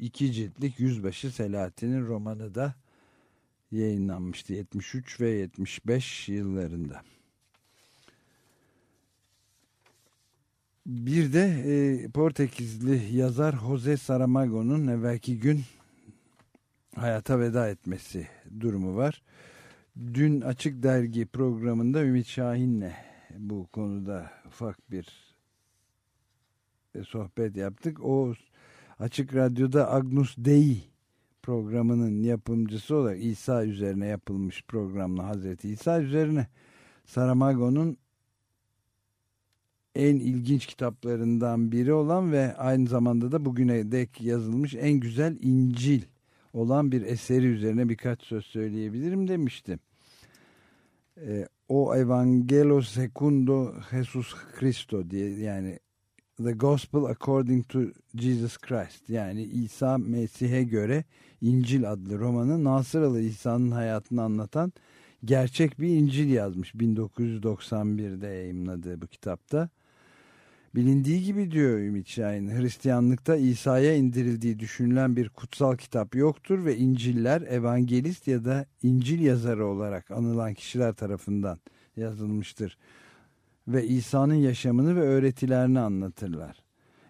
iki ciltlik Yüzbaşı Selahattin'in romanı da yayınlanmıştı 73 ve 75 yıllarında. Bir de e, Portekizli yazar Jose Saramago'nun evvelki gün hayata veda etmesi durumu var. Dün Açık Dergi programında Ümit Şahin'le bu konuda ufak bir e, sohbet yaptık. O Açık Radyo'da Agnus Dei programının yapımcısı olarak İsa üzerine yapılmış programla Hazreti İsa üzerine Saramago'nun en ilginç kitaplarından biri olan ve aynı zamanda da bugüne dek yazılmış en güzel İncil olan bir eseri üzerine birkaç söz söyleyebilirim demiştim. Ee, o Evangelo Secundo Jesus Christo diye yani The Gospel According to Jesus Christ yani İsa Mesih'e göre İncil adlı romanı Nasıralı İsa'nın hayatını anlatan gerçek bir İncil yazmış 1991'de yayımladığı bu kitapta. Bilindiği gibi diyor Ümit Şahin, Hristiyanlıkta İsa'ya indirildiği düşünülen bir kutsal kitap yoktur ve İncil'ler evangelist ya da İncil yazarı olarak anılan kişiler tarafından yazılmıştır. Ve İsa'nın yaşamını ve öğretilerini anlatırlar.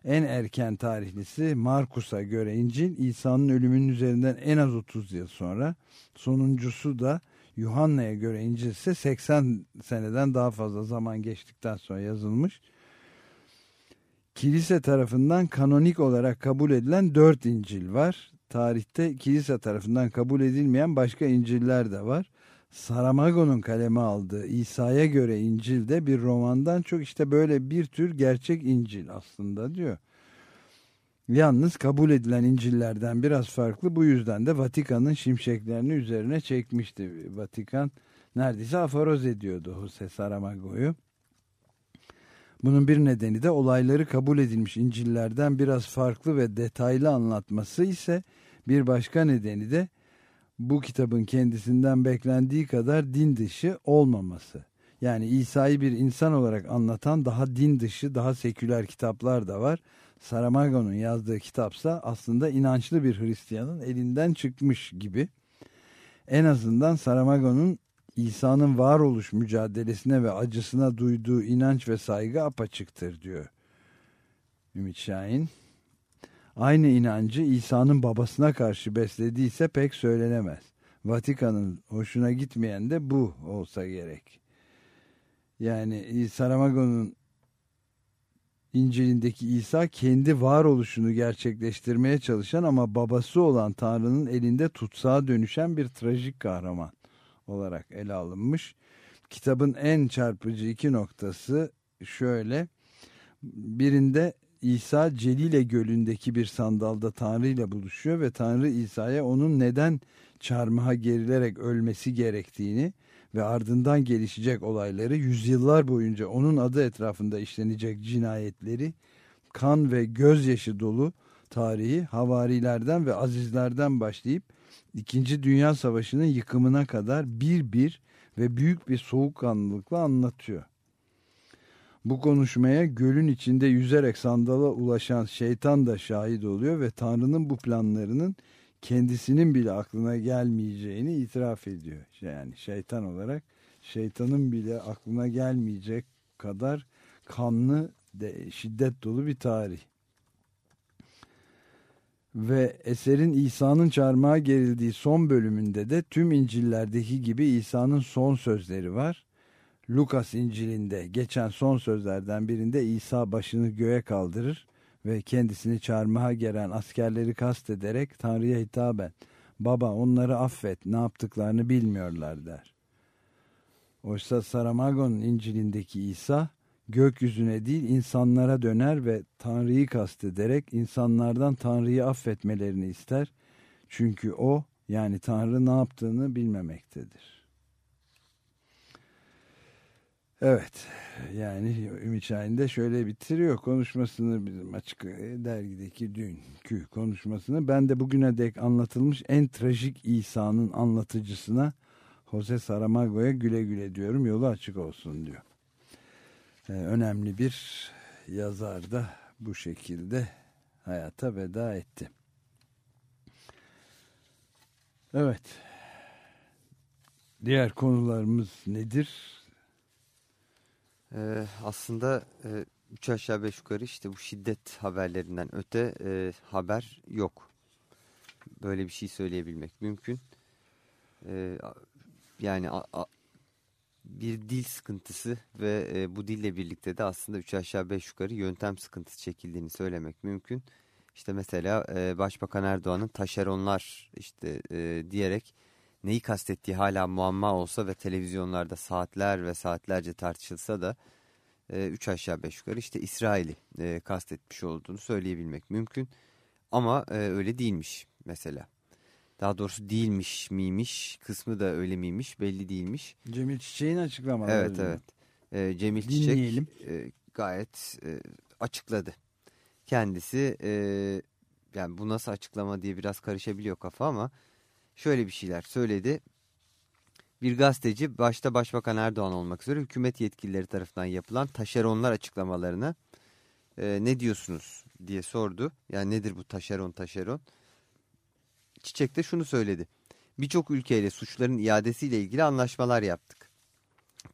En erken tarihlisi Markus'a göre İncil İsa'nın ölümünün üzerinden en az 30 yıl sonra. Sonuncusu da Yuhanna'ya göre İncil ise 80 seneden daha fazla zaman geçtikten sonra yazılmış. Kilise tarafından kanonik olarak kabul edilen dört İncil var. Tarihte kilise tarafından kabul edilmeyen başka İncil'ler de var. Saramago'nun kaleme aldığı İsa'ya göre İncil de bir romandan çok işte böyle bir tür gerçek İncil aslında diyor. Yalnız kabul edilen İncil'lerden biraz farklı. Bu yüzden de Vatikan'ın şimşeklerini üzerine çekmişti. Vatikan neredeyse aforoz ediyordu Jose Saramago'yu. Bunun bir nedeni de olayları kabul edilmiş İncil'lerden biraz farklı ve detaylı anlatması ise bir başka nedeni de bu kitabın kendisinden beklendiği kadar din dışı olmaması. Yani İsa'yı bir insan olarak anlatan daha din dışı, daha seküler kitaplar da var. Saramago'nun yazdığı kitapsa aslında inançlı bir Hristiyanın elinden çıkmış gibi. En azından Saramago'nun İsa'nın varoluş mücadelesine ve acısına duyduğu inanç ve saygı apaçıktır diyor Ümit Şahin. Aynı inancı İsa'nın babasına karşı beslediyse pek söylenemez. Vatikan'ın hoşuna gitmeyen de bu olsa gerek. Yani Saramago'nun İncil'indeki İsa kendi varoluşunu gerçekleştirmeye çalışan ama babası olan Tanrı'nın elinde tutsağa dönüşen bir trajik kahraman olarak ele alınmış. Kitabın en çarpıcı iki noktası şöyle. Birinde İsa Celile Gölü'ndeki bir sandalda Tanrı ile buluşuyor ve Tanrı İsa'ya onun neden çarmıha gerilerek ölmesi gerektiğini ve ardından gelişecek olayları yüzyıllar boyunca onun adı etrafında işlenecek cinayetleri kan ve gözyaşı dolu tarihi havarilerden ve azizlerden başlayıp İkinci Dünya Savaşı'nın yıkımına kadar bir bir ve büyük bir soğukkanlılıkla anlatıyor. Bu konuşmaya gölün içinde yüzerek sandala ulaşan şeytan da şahit oluyor ve Tanrı'nın bu planlarının kendisinin bile aklına gelmeyeceğini itiraf ediyor. Yani şeytan olarak şeytanın bile aklına gelmeyecek kadar kanlı, de, şiddet dolu bir tarih. Ve eserin İsa'nın çarmıha gerildiği son bölümünde de tüm İncil'lerdeki gibi İsa'nın son sözleri var. Lukas İncil'inde geçen son sözlerden birinde İsa başını göğe kaldırır ve kendisini çarmıha gelen askerleri kastederek Tanrı'ya hitaben baba onları affet ne yaptıklarını bilmiyorlar der. Oysa Saramago'nun İncil'indeki İsa gökyüzüne değil insanlara döner ve Tanrı'yı kastederek insanlardan Tanrı'yı affetmelerini ister. Çünkü o yani Tanrı ne yaptığını bilmemektedir. Evet yani Ümit Şahin de şöyle bitiriyor konuşmasını bizim açık dergideki dünkü konuşmasını. Ben de bugüne dek anlatılmış en trajik İsa'nın anlatıcısına Jose Saramago'ya güle güle diyorum yolu açık olsun diyor. Ee, önemli bir yazar da bu şekilde hayata veda etti. Evet. Diğer konularımız nedir? Ee, aslında e, üç aşağı beş yukarı işte bu şiddet haberlerinden öte e, haber yok. Böyle bir şey söyleyebilmek mümkün. E, yani a, bir dil sıkıntısı ve e, bu dille birlikte de aslında üç aşağı beş yukarı yöntem sıkıntısı çekildiğini söylemek mümkün. İşte mesela e, Başbakan Erdoğan'ın taşeronlar işte e, diyerek neyi kastettiği hala muamma olsa ve televizyonlarda saatler ve saatlerce tartışılsa da e, üç aşağı beş yukarı işte İsrail'i e, kastetmiş olduğunu söyleyebilmek mümkün. Ama e, öyle değilmiş mesela. Daha doğrusu değilmiş miymiş kısmı da öyle miymiş belli değilmiş. Cemil Çiçek'in açıklamaları. Evet evet. E, Cemil Dinleyelim. Çiçek e, gayet e, açıkladı. Kendisi e, yani bu nasıl açıklama diye biraz karışabiliyor kafa ama şöyle bir şeyler söyledi. Bir gazeteci başta Başbakan Erdoğan olmak üzere hükümet yetkilileri tarafından yapılan taşeronlar açıklamalarına e, ne diyorsunuz diye sordu. Yani nedir bu taşeron taşeron? Çiçek de şunu söyledi. Birçok ülkeyle suçların iadesiyle ilgili anlaşmalar yaptık.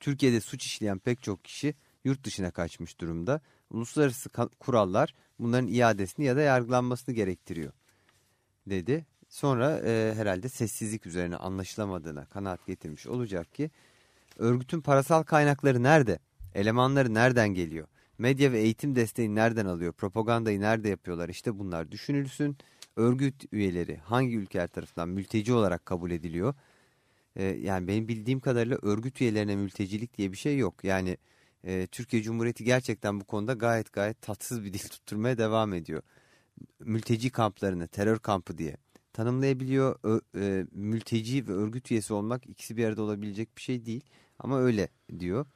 Türkiye'de suç işleyen pek çok kişi yurt dışına kaçmış durumda. Uluslararası kurallar bunların iadesini ya da yargılanmasını gerektiriyor dedi. Sonra e, herhalde sessizlik üzerine anlaşılamadığına kanaat getirmiş olacak ki örgütün parasal kaynakları nerede? Elemanları nereden geliyor? Medya ve eğitim desteği nereden alıyor? Propagandayı nerede yapıyorlar? İşte bunlar düşünülsün. Örgüt üyeleri hangi ülkeler tarafından mülteci olarak kabul ediliyor? Ee, yani benim bildiğim kadarıyla örgüt üyelerine mültecilik diye bir şey yok. Yani e, Türkiye Cumhuriyeti gerçekten bu konuda gayet gayet tatsız bir dil tutturmaya devam ediyor. Mülteci kamplarını terör kampı diye tanımlayabiliyor. E, mülteci ve örgüt üyesi olmak ikisi bir arada olabilecek bir şey değil. Ama öyle diyor.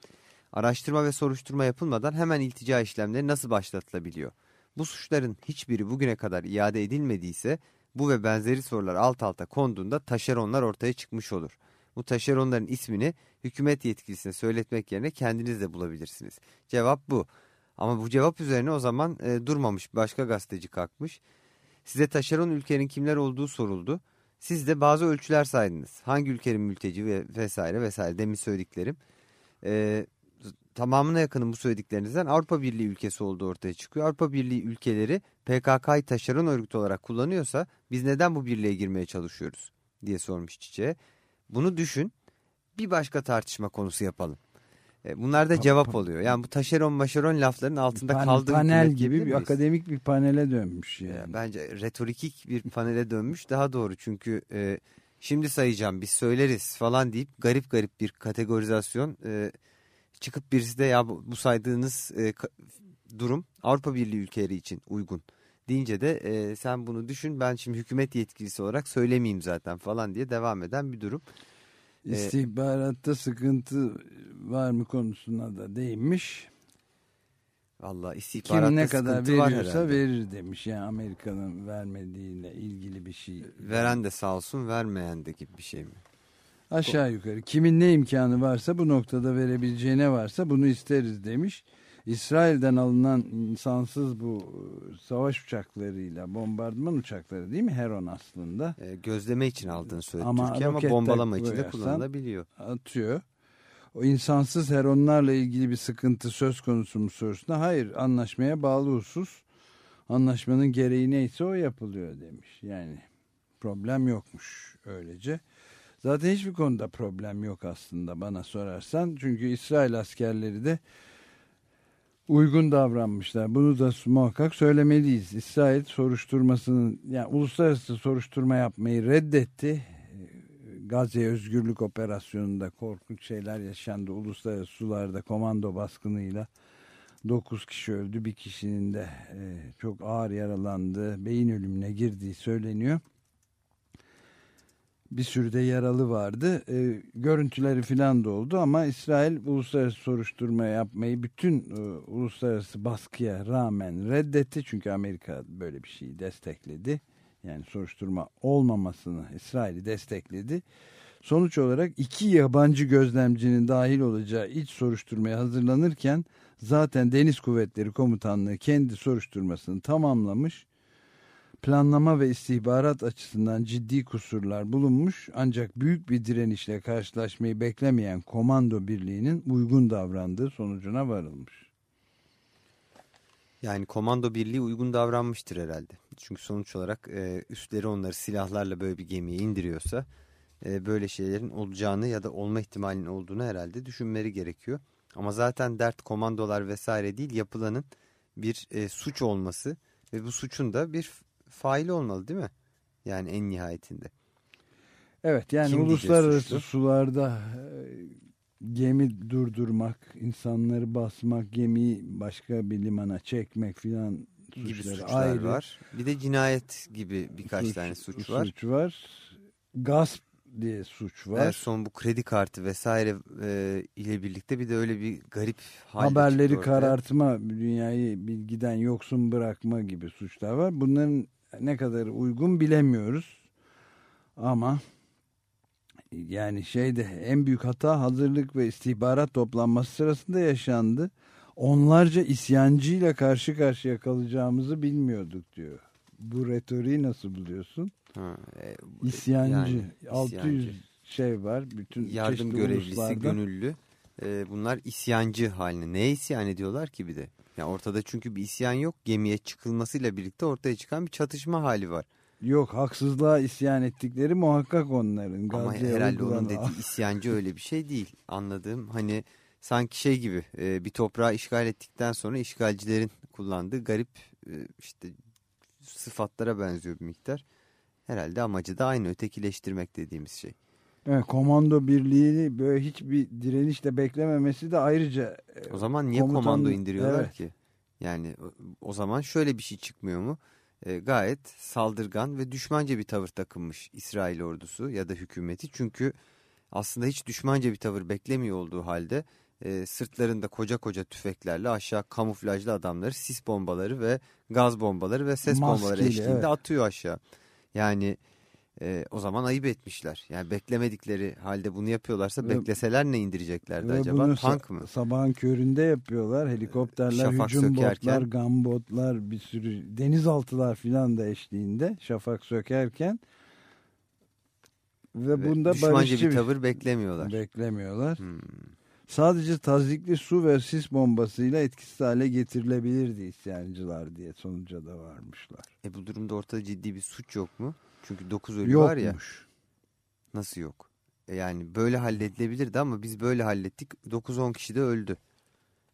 Araştırma ve soruşturma yapılmadan hemen iltica işlemleri nasıl başlatılabiliyor? Bu suçların hiçbiri bugüne kadar iade edilmediyse bu ve benzeri sorular alt alta konduğunda taşeronlar ortaya çıkmış olur. Bu taşeronların ismini hükümet yetkilisine söyletmek yerine kendiniz de bulabilirsiniz. Cevap bu. Ama bu cevap üzerine o zaman e, durmamış başka gazeteci kalkmış. Size taşeron ülkenin kimler olduğu soruldu. Siz de bazı ölçüler saydınız. Hangi ülkenin mülteci ve vesaire vesaire demin söylediklerim. E, tamamına yakının bu söylediklerinizden Avrupa Birliği ülkesi olduğu ortaya çıkıyor. Avrupa Birliği ülkeleri PKK'yı taşeron örgütü olarak kullanıyorsa biz neden bu birliğe girmeye çalışıyoruz diye sormuş Çiçek'e. Bunu düşün bir başka tartışma konusu yapalım. E, bunlar da cevap oluyor. Yani bu taşeron maşeron lafların altında Pan, kaldığı panel gibi bir miyiz? akademik bir panele dönmüş yani. yani. Bence retorikik bir panele dönmüş daha doğru çünkü e, şimdi sayacağım biz söyleriz falan deyip garip garip bir kategorizasyon e, çıkıp birisi de ya bu, saydığınız e, durum Avrupa Birliği ülkeleri için uygun deyince de e, sen bunu düşün ben şimdi hükümet yetkilisi olarak söylemeyeyim zaten falan diye devam eden bir durum. E, İstihbaratta sıkıntı var mı konusuna da değinmiş. Valla istihbaratta Kim ne kadar veriyorsa verir demiş. Yani Amerika'nın vermediğiyle ilgili bir şey. Veren de sağ olsun vermeyen de gibi bir şey mi? Aşağı yukarı. Kimin ne imkanı varsa bu noktada verebileceği ne varsa bunu isteriz demiş. İsrail'den alınan insansız bu e, savaş uçaklarıyla bombardıman uçakları değil mi Heron aslında? E, gözleme için aldığını söyledi ama Türkiye ama bombalama için de kullanılabiliyor. Atıyor. O insansız Heronlarla ilgili bir sıkıntı söz konusu mu sorusuna hayır anlaşmaya bağlı husus anlaşmanın gereği neyse o yapılıyor demiş. Yani problem yokmuş öylece. Zaten hiçbir konuda problem yok aslında bana sorarsan. Çünkü İsrail askerleri de uygun davranmışlar. Bunu da muhakkak söylemeliyiz. İsrail soruşturmasının yani uluslararası soruşturma yapmayı reddetti. Gazze Özgürlük Operasyonu'nda korkunç şeyler yaşandı. Uluslararası sularda komando baskınıyla 9 kişi öldü. Bir kişinin de e, çok ağır yaralandı. Beyin ölümüne girdiği söyleniyor bir sürü de yaralı vardı. E, görüntüleri filan da oldu ama İsrail uluslararası soruşturma yapmayı bütün e, uluslararası baskıya rağmen reddetti. Çünkü Amerika böyle bir şeyi destekledi. Yani soruşturma olmamasını İsrail'i destekledi. Sonuç olarak iki yabancı gözlemcinin dahil olacağı iç soruşturmaya hazırlanırken zaten Deniz Kuvvetleri Komutanlığı kendi soruşturmasını tamamlamış planlama ve istihbarat açısından ciddi kusurlar bulunmuş ancak büyük bir direnişle karşılaşmayı beklemeyen komando birliğinin uygun davrandığı sonucuna varılmış. Yani komando birliği uygun davranmıştır herhalde. Çünkü sonuç olarak e, üstleri onları silahlarla böyle bir gemiye indiriyorsa e, böyle şeylerin olacağını ya da olma ihtimalinin olduğunu herhalde düşünmeleri gerekiyor. Ama zaten dert komandolar vesaire değil yapılanın bir e, suç olması ve bu suçun da bir faili olmalı değil mi? Yani en nihayetinde. Evet yani Kim uluslararası sularda e, gemi durdurmak, insanları basmak, gemiyi başka bir limana çekmek filan gibi suçlar ayrı. var. Bir de cinayet gibi birkaç suç, tane suç var. Suç var. Gasp diye suç var. Evet, son bu kredi kartı vesaire e, ile birlikte bir de öyle bir garip haberleri karartma, dünyayı bilgiden yoksun bırakma gibi suçlar var. Bunların ne kadar uygun bilemiyoruz. Ama yani şeyde en büyük hata hazırlık ve istihbarat toplanması sırasında yaşandı. Onlarca isyancıyla karşı karşıya kalacağımızı bilmiyorduk diyor. Bu retoriği nasıl buluyorsun? Ha, e, isyancı. Yani, 600 isyancı. şey var. Bütün yardım görevlisi, gönüllü. e, bunlar isyancı haline. Neye isyan ediyorlar ki bir de? Yani ortada çünkü bir isyan yok. Gemiye çıkılmasıyla birlikte ortaya çıkan bir çatışma hali var. Yok haksızlığa isyan ettikleri muhakkak onların. Ama Gazi'ye herhalde onun dediği isyancı öyle bir şey değil. Anladığım hani sanki şey gibi e, bir toprağı işgal ettikten sonra işgalcilerin kullandığı garip e, işte sıfatlara benziyor bir miktar. Herhalde amacı da aynı ötekileştirmek dediğimiz şey. Evet, komando birliğini böyle hiçbir direnişle beklememesi de ayrıca e, O zaman niye komutan- komando indiriyorlar Evet. ki? Yani o, zaman şöyle bir şey çıkmıyor mu? E, gayet saldırgan ve düşmanca bir tavır takınmış İsrail ordusu ya da hükümeti. Çünkü aslında hiç düşmanca bir tavır beklemiyor olduğu halde e, sırtlarında koca koca tüfeklerle aşağı kamuflajlı adamları sis bombaları ve gaz bombaları ve ses bombaları Maskeli, eşliğinde evet. atıyor aşağı. Yani e, o zaman ayıp etmişler. Yani beklemedikleri halde bunu yapıyorlarsa Ve- bekleseler ne indireceklerdi acaba? bunu Tank mı? Sabahın köründe yapıyorlar. Helikopterler, Şafak hücum sökerken. botlar, gambotlar, bir sürü denizaltılar filan da eşliğinde şafak sökerken ve, Ve bunda düşmanca bir tavır beklemiyorlar. beklemiyorlar. Hmm. Sadece tazikli su ve sis bombasıyla etkisiz hale getirilebilirdi isyancılar diye sonuca da varmışlar. E bu durumda ortada ciddi bir suç yok mu? Çünkü 9 ölü var ya. Yokmuş. Nasıl yok? E yani böyle halledilebilirdi ama biz böyle hallettik. 9-10 kişi de öldü.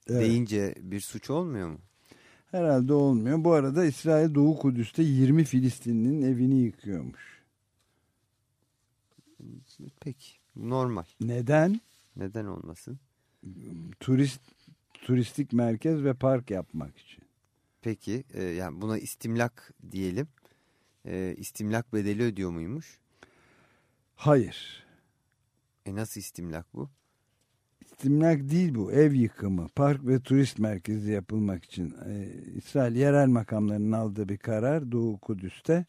Evet. Deyince bir suç olmuyor mu? Herhalde olmuyor. Bu arada İsrail Doğu Kudüs'te 20 Filistinlinin evini yıkıyormuş. Peki. Normal. Neden? Neden olmasın? Turist turistik merkez ve park yapmak için. Peki. e, yani buna istimlak diyelim. E, istimlak bedeli ödüyor muymuş? Hayır. E nasıl istimlak bu? İstimlak değil bu. Ev yıkımı. Park ve turist merkezi yapılmak için. Ee, İsrail yerel makamlarının aldığı bir karar Doğu Kudüs'te.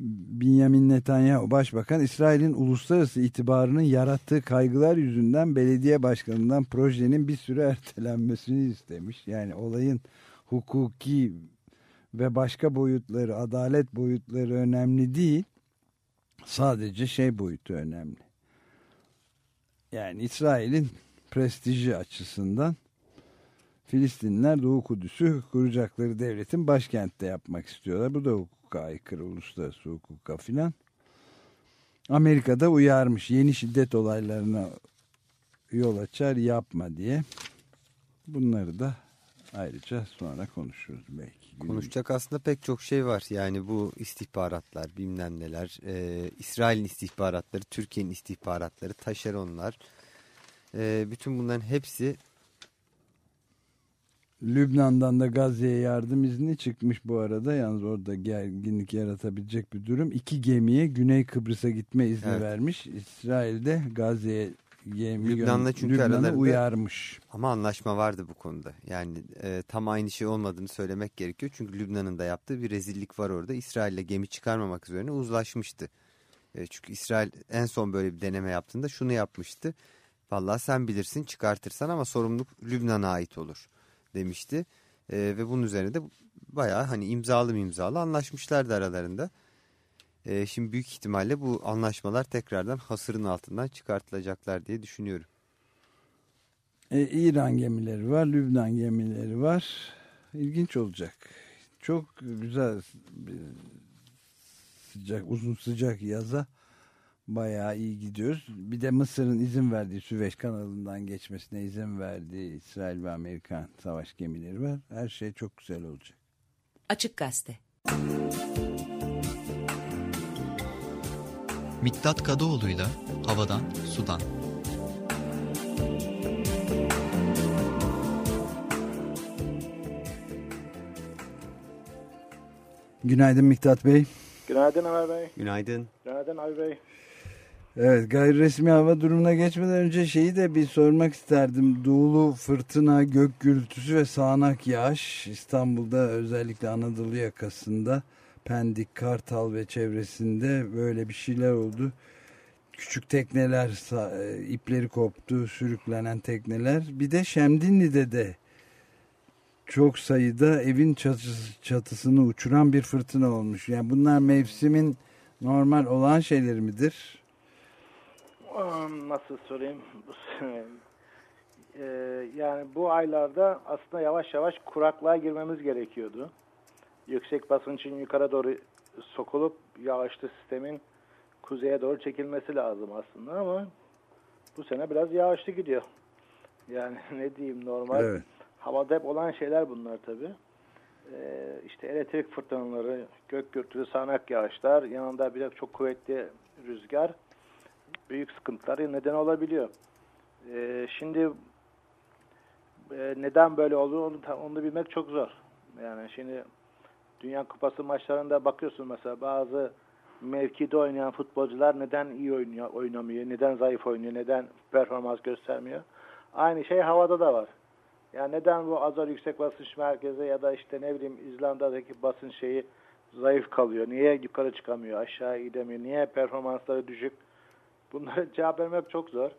Benjamin Netanyahu Başbakan İsrail'in uluslararası itibarının yarattığı kaygılar yüzünden belediye başkanından projenin bir süre ertelenmesini istemiş. Yani olayın hukuki ve başka boyutları, adalet boyutları önemli değil. Sadece şey boyutu önemli. Yani İsrail'in prestiji açısından Filistinliler Doğu Kudüs'ü kuracakları devletin başkentte yapmak istiyorlar. Bu da hukuka aykırı, uluslararası hukuka filan. Amerika'da uyarmış yeni şiddet olaylarına yol açar yapma diye. Bunları da ayrıca sonra konuşuruz belki. Konuşacak aslında pek çok şey var. Yani bu istihbaratlar, bilmem neler, e, İsrail'in istihbaratları, Türkiye'nin istihbaratları, taşeronlar. E, bütün bunların hepsi Lübnan'dan da Gazze'ye yardım izni çıkmış bu arada. Yalnız orada gerginlik yaratabilecek bir durum. İki gemiye Güney Kıbrıs'a gitme izni Evet. vermiş. İsrail'de Gazze'ye Lübnan'la çünkü Lübnan'ı aralarında- uyarmış. ama anlaşma vardı bu konuda. Yani e, tam aynı şey olmadığını söylemek gerekiyor. Çünkü Lübnan'ın da yaptığı bir rezillik var orada. İsrail'le gemi çıkarmamak üzerine uzlaşmıştı. E, çünkü İsrail en son böyle bir deneme yaptığında şunu yapmıştı. Vallahi sen bilirsin çıkartırsan ama sorumluluk Lübnan'a ait olur demişti. E, ve bunun üzerine de bayağı hani imzalı imzalı anlaşmışlardı aralarında. E, şimdi büyük ihtimalle bu anlaşmalar tekrardan hasırın altından çıkartılacaklar diye düşünüyorum. E, İran gemileri var, Lübnan gemileri var. İlginç olacak. Çok güzel bir sıcak, uzun sıcak yaza bayağı iyi gidiyoruz. Bir de Mısır'ın izin verdiği Süveyş kanalından geçmesine izin verdiği İsrail ve Amerikan savaş gemileri var. Her şey çok güzel olacak. Açık Gazete. Miktat Kadıoğlu'yla Havadan Sudan. Günaydın Miktat Bey. Günaydın Ömer Bey. Günaydın. Günaydın Abi Bey. Evet gayri resmi hava durumuna geçmeden önce şeyi de bir sormak isterdim. Doğulu fırtına, gök gürültüsü ve sağanak yağış İstanbul'da özellikle Anadolu yakasında Pendik, Kartal ve çevresinde böyle bir şeyler oldu. Küçük tekneler e, ipleri koptu, sürüklenen tekneler. Bir de Şemdinli'de de çok sayıda evin çatısı, çatısını uçuran bir fırtına olmuş. Yani bunlar mevsimin normal olan şeyleri midir? Um, Nasıl sorayım? E, yani bu aylarda aslında yavaş yavaş kuraklığa girmemiz gerekiyordu. Yüksek basıncın yukarı doğru sokulup yağışlı sistemin kuzeye doğru çekilmesi lazım aslında ama bu sene biraz yağışlı gidiyor. Yani ne diyeyim normal Evet. havada hep olan şeyler bunlar tabi. Ee, işte elektrik fırtınaları, gök gürültülü sağanak yağışlar, yanında bir de çok kuvvetli rüzgar büyük sıkıntıları neden olabiliyor. Ee, şimdi e, neden böyle oluyor onu, onu bilmek çok zor. Yani şimdi Dünya Kupası maçlarında bakıyorsun mesela bazı mevkide oynayan futbolcular neden iyi oynuyor, oynamıyor, neden zayıf oynuyor, neden performans göstermiyor. Aynı şey havada da var. Yani neden bu Azar Yüksek Basınç Merkezi ya da işte ne bileyim İzlanda'daki basınç şeyi zayıf kalıyor? Niye yukarı çıkamıyor, aşağı gidemiyor? Niye performansları düşük? Bunlara cevap vermek çok zor.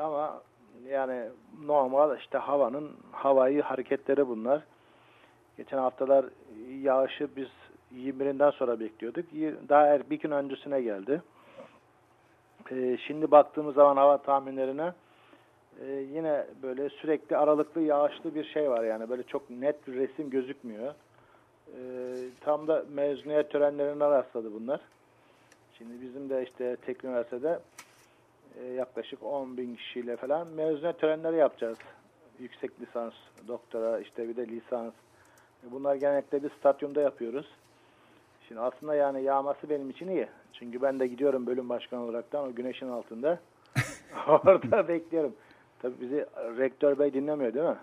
Ama yani normal işte havanın havai hareketleri bunlar. Geçen haftalar yağışı biz 21'inden sonra bekliyorduk. Daha er, bir gün öncesine geldi. Ee, şimdi baktığımız zaman hava tahminlerine e, yine böyle sürekli aralıklı yağışlı bir şey var yani böyle çok net bir resim gözükmüyor. Ee, tam da mezuniyet törenlerine rastladı bunlar. Şimdi bizim de işte Tek Üniversitede e, yaklaşık 10 bin kişiyle falan mezuniyet törenleri yapacağız. Yüksek lisans, doktora, işte bir de lisans. E, Bunlar genellikle bir stadyumda yapıyoruz. Şimdi aslında yani yağması benim için iyi. Çünkü ben de gidiyorum bölüm başkanı olaraktan o güneşin altında. Orada bekliyorum. Tabii bizi rektör bey dinlemiyor değil mi?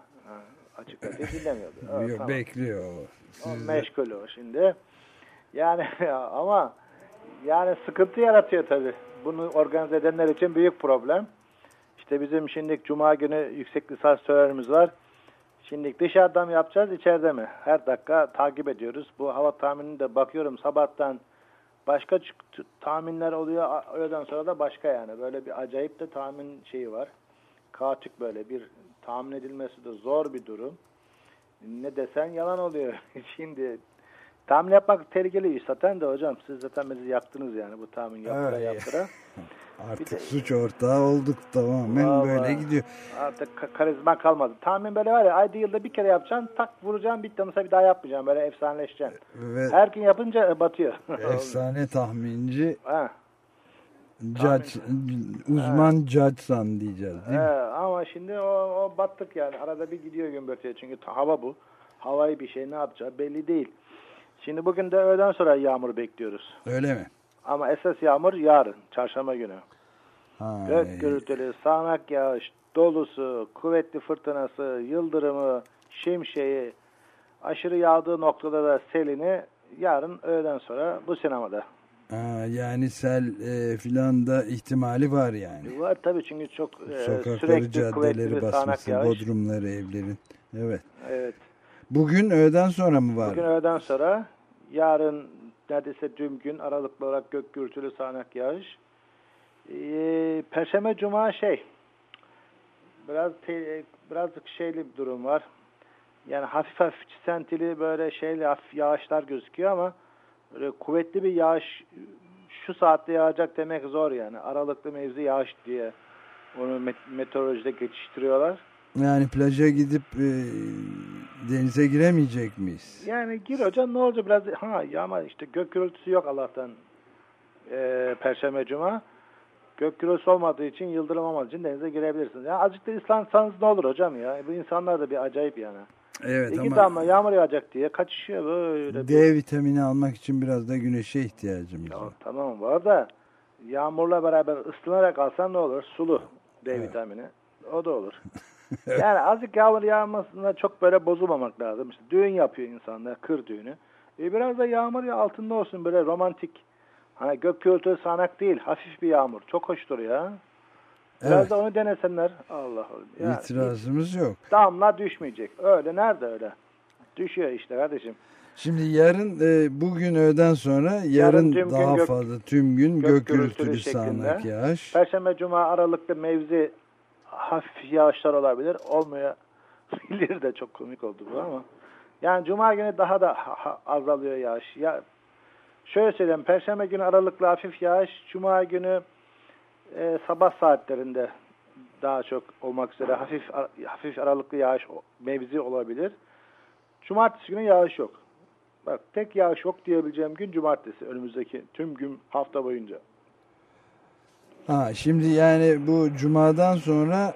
Açık gazete dinlemiyordu. Evet, Yok, tamam. bekliyor o. Meşgul o şimdi. Yani ama yani sıkıntı yaratıyor tabii. Bunu organize edenler için büyük problem. İşte bizim şimdi Cuma günü yüksek lisans törenimiz var. Şimdi dışarıda mı yapacağız, içeride mi? Her dakika takip ediyoruz. Bu hava tahminini de bakıyorum sabahtan başka tahminler oluyor. Öğleden sonra da başka yani. Böyle bir acayip de tahmin şeyi var. Kaotik böyle bir tahmin edilmesi de zor bir durum. Ne desen yalan oluyor. Şimdi tahmin yapmak tehlikeli iş zaten de hocam. Siz zaten bizi yaktınız yani bu tahmin yaptıra Evet. yaptıra. Artık suç ortağı olduk tamamen Vallahi. böyle gidiyor. Artık ka- karizma kalmadı. Tahmin böyle var ya ayda yılda bir kere yapacaksın tak vuracaksın bitti mesela bir daha yapmayacaksın böyle efsaneleşeceksin. Ve Her gün yapınca batıyor. efsane tahminci ha. judge, uzman judgesan diyeceğiz değil mi? Evet, ama şimdi o, o battık yani. Arada bir gidiyor gümbürtüye çünkü hava bu. Havayı bir şey ne yapacağı belli değil. Şimdi bugün de öğleden sonra yağmur bekliyoruz. Öyle mi? Ama esas yağmur yarın, çarşamba günü. Ha, Gök gürültülü, sağanak yağış, dolusu, kuvvetli fırtınası, yıldırımı, şimşeği, aşırı yağdığı noktada da selini yarın öğleden sonra bu sinemada. ha, yani sel e, filan da ihtimali var yani. Var tabii çünkü çok e, Sokakları, sürekli kuvvetli caddeleri sağanak basması, yağış. bodrumları, evlerin. Evet. Evet. Bugün öğleden sonra mı var? Bugün öğleden sonra yarın neredeyse tüm gün aralıklı olarak gök gürültülü sağanak yağış. Ee, Perşembe Cuma şey biraz te- birazcık şeyli bir durum var. Yani hafif hafif çisentili böyle şeyli hafif yağışlar gözüküyor ama böyle kuvvetli bir yağış şu saatte yağacak demek zor yani. Aralıklı mevzi yağış diye onu met- meteorolojide geçiştiriyorlar. Yani plaja gidip e, denize giremeyecek miyiz? Yani gir hocam ne olacak biraz ha ya ama işte gök gürültüsü yok Allah'tan Ee, Perşembe Cuma. Gök gürültüsü olmadığı için yıldırım olmadığı için denize girebilirsiniz. Ya azıcık da ıslansanız ne olur hocam ya. Bu insanlar da bir acayip yani. Evet İki ama damla yağmur yağacak diye kaçışıyor böyle. bir- D vitamini almak için biraz da güneşe ihtiyacımız Ya, var. tamam var da yağmurla beraber ıslanarak alsan ne olur? Sulu D vitamini. O da olur. yani azıcık yağmur yağmasında çok böyle bozulmamak lazım. İşte düğün yapıyor insanlar, kır düğünü. E biraz da yağmur ya altında olsun böyle romantik. Hani gök gürültülü sağanak değil, hafif bir yağmur. Çok hoştur ya. Biraz Evet. da onu denesinler. Allah Allah. Ya, İtirazımız yok. damla düşmeyecek. Öyle nerede öyle? Düşüyor işte kardeşim. Şimdi yarın e, bugün öğleden sonra yarın, gün daha gök- fazla tüm gün gök gök, gürültülü gürültülü sağanak yağış. Perşembe, Cuma aralıklı mevzi hafif yağışlar olabilir. Olmayabilir de çok komik oldu bu ama. Yani Cuma günü daha da azalıyor yağış. Ya şöyle söyleyeyim. Perşembe günü aralıklı hafif yağış. Cuma günü e, sabah saatlerinde daha çok olmak üzere hafif hafif aralıklı yağış mevzi olabilir. Cumartesi günü yağış yok. Bak tek yağış yok diyebileceğim gün cumartesi önümüzdeki tüm gün hafta boyunca. Ha, şimdi yani bu cumadan sonra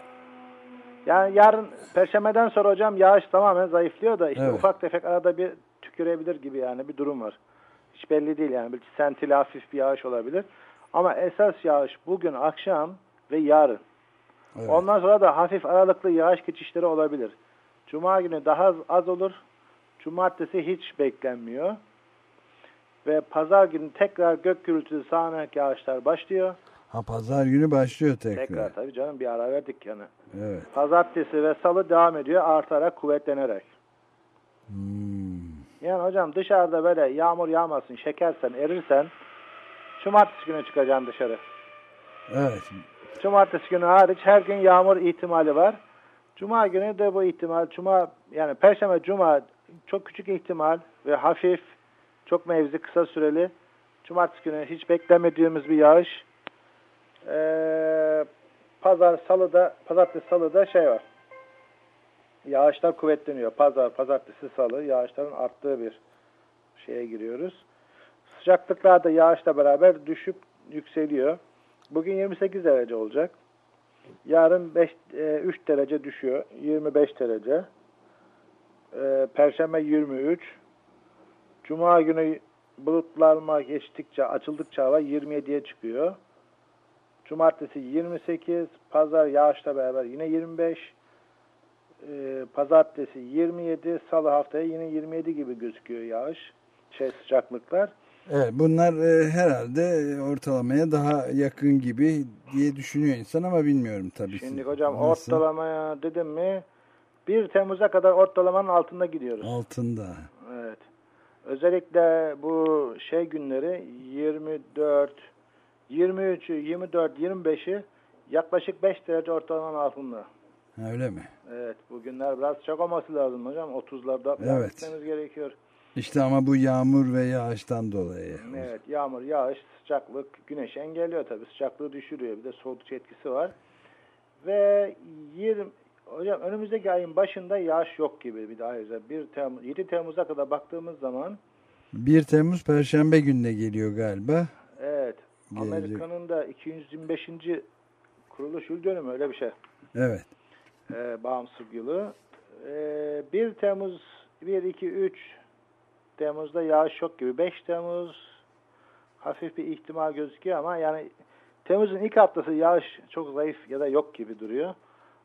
Yani yarın perşembeden sonra hocam yağış tamamen zayıflıyor da işte Evet. ufak tefek arada bir tükürebilir gibi yani bir durum var. Hiç belli değil yani bir sentili hafif bir yağış olabilir. Ama esas yağış bugün akşam ve yarın. Evet. Ondan sonra da hafif aralıklı yağış geçişleri olabilir. Cuma günü daha az, az olur. Cumartesi hiç beklenmiyor. Ve pazar günü tekrar gök gürültülü sağanak yağışlar başlıyor. Ha, pazar günü başlıyor tekrar. Tekrar tabii canım bir ara verdik yani. Evet. Pazartesi ve salı devam ediyor artarak kuvvetlenerek. Hmm. Yani hocam dışarıda böyle yağmur yağmasın, şekersen, erirsen cumartesi günü çıkacaksın dışarı. Evet. Cumartesi günü hariç her gün yağmur ihtimali var. Cuma günü de bu ihtimal. Cuma yani Perşembe, Cuma çok küçük ihtimal ve hafif, çok mevzi, kısa süreli. Cumartesi günü hiç beklemediğimiz bir yağış. Ee, Pazar, Salı'da, Pazartesi, Salı'da şey var. Yağışlar kuvvetleniyor. Pazar, Pazartesi, Salı yağışların arttığı bir şeye giriyoruz. Sıcaklıklar da yağışla beraber düşüp yükseliyor. Bugün 28 derece olacak. Yarın 5, 3 derece düşüyor. 25 derece. E, Perşembe 23. Cuma günü bulutlanma geçtikçe, açıldıkça hava 27'ye çıkıyor. Cumartesi 28. Pazar yağışla beraber yine 25. E, Pazartesi 27. Salı haftaya yine 27 gibi gözüküyor yağış. Şey sıcaklıklar. Evet bunlar e, herhalde ortalamaya daha yakın gibi diye düşünüyor insan ama bilmiyorum tabii. Şimdi hocam Nasıl? ortalamaya dedim mi 1 Temmuz'a kadar ortalamanın altında gidiyoruz. Altında. Evet. Özellikle bu şey günleri 24, 23'ü, 24, 25'i yaklaşık 5 derece ortalamanın altında. Öyle mi? Evet bu günler biraz çok olması lazım hocam. 30'larda falan Evet. gerekiyor. İşte ama bu yağmur ve yağıştan dolayı. Evet yağmur, yağış, sıcaklık, güneş engelliyor tabii. Sıcaklığı düşürüyor. Bir de soğutucu etkisi var. Ve 20, hocam önümüzdeki ayın başında yağış yok gibi bir daha ayrıca. 1 Temmuz, 7 Temmuz'a kadar baktığımız zaman 1 Temmuz Perşembe gününe geliyor galiba. evet Gelecek. Amerika'nın da 225. kuruluş yıl dönümü öyle bir şey. Evet. Ee, bağımsız yılı. Ee, 1 Temmuz 1, 2, 3 Temmuz'da yağış yok gibi. 5 Temmuz hafif bir ihtimal gözüküyor ama yani Temmuz'un ilk haftası yağış çok zayıf ya da yok gibi duruyor.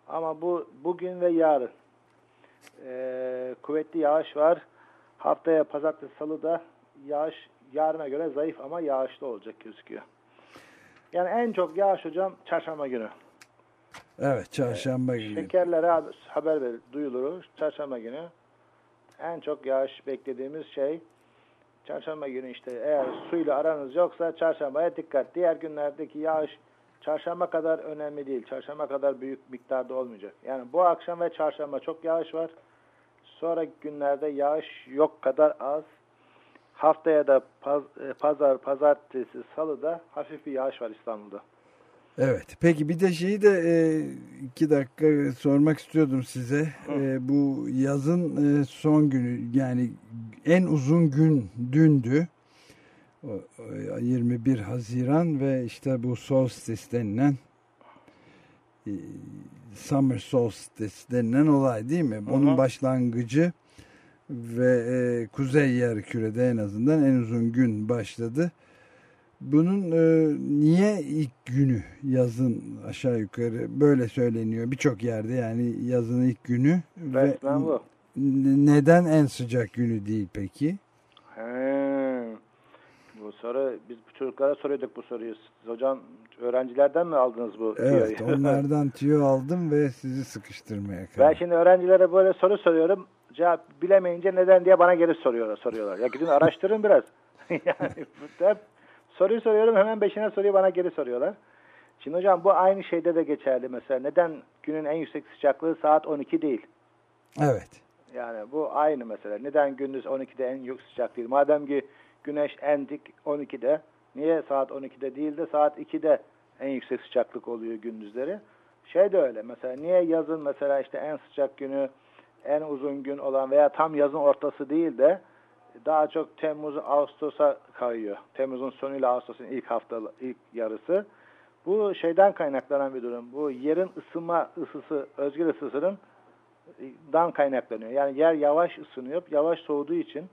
Ama bu bugün ve yarın ee, kuvvetli yağış var. Haftaya pazartesi salıda yağış yarına göre zayıf ama yağışlı olacak gözüküyor. Yani en çok yağış hocam çarşamba günü. Evet çarşamba günü. Şekerlere haber- haber ver, duyulur. Çarşamba günü en çok yağış beklediğimiz şey çarşamba günü işte eğer suyla aranız yoksa çarşambaya dikkat. Diğer günlerdeki yağış çarşamba kadar önemli değil. Çarşamba kadar büyük miktarda olmayacak. Yani bu akşam ve çarşamba çok yağış var. Sonra günlerde yağış yok kadar az. Haftaya da paz- e, pazar, pazartesi, salıda hafif bir yağış var İstanbul'da. Evet. Peki bir de şeyi de e, iki dakika sormak istiyordum size. E, bu yazın e, son günü yani en uzun gün dündü. O, o 21 Haziran ve işte bu solstice denilen e, summer solstice denilen olay değil mi? Hı. başlangıcı ve e, kuzey yarımkürede en azından en uzun gün başladı. Bunun e, niye ilk günü yazın aşağı yukarı böyle söyleniyor birçok yerde yani yazın ilk günü ve Resmen bu. n- neden en sıcak günü değil peki? He. Bu soru biz bu çocuklara soruyorduk bu soruyu. Siz hocam öğrencilerden mi aldınız bu Evet tüyoyu? onlardan tüyo aldım ve sizi sıkıştırmaya ben kaldım. şimdi öğrencilere böyle soru soruyorum. Cevap bilemeyince neden diye bana geri soruyorlar. soruyorlar. Ya gidin araştırın biraz. yani hep soruyu soruyorum hemen beşine soruyu bana geri soruyorlar. Şimdi hocam bu aynı şeyde de geçerli mesela. Neden günün en yüksek sıcaklığı saat 12 değil? Evet. Yani bu aynı mesela. Neden gündüz 12'de en yüksek sıcak değil? Madem ki güneş en dik 12'de, niye saat 12'de değil de saat 2'de en yüksek sıcaklık oluyor gündüzleri? Şey de öyle mesela niye yazın mesela işte en sıcak günü en uzun gün olan veya tam yazın ortası değil de daha çok Temmuz Ağustos'a kayıyor. Temmuz'un sonuyla Ağustos'un ilk hafta ilk yarısı. Bu şeyden kaynaklanan bir durum. Bu yerin ısınma ısısı, özgür ısısının dan kaynaklanıyor. Yani yer yavaş ısınıyor, yavaş soğuduğu için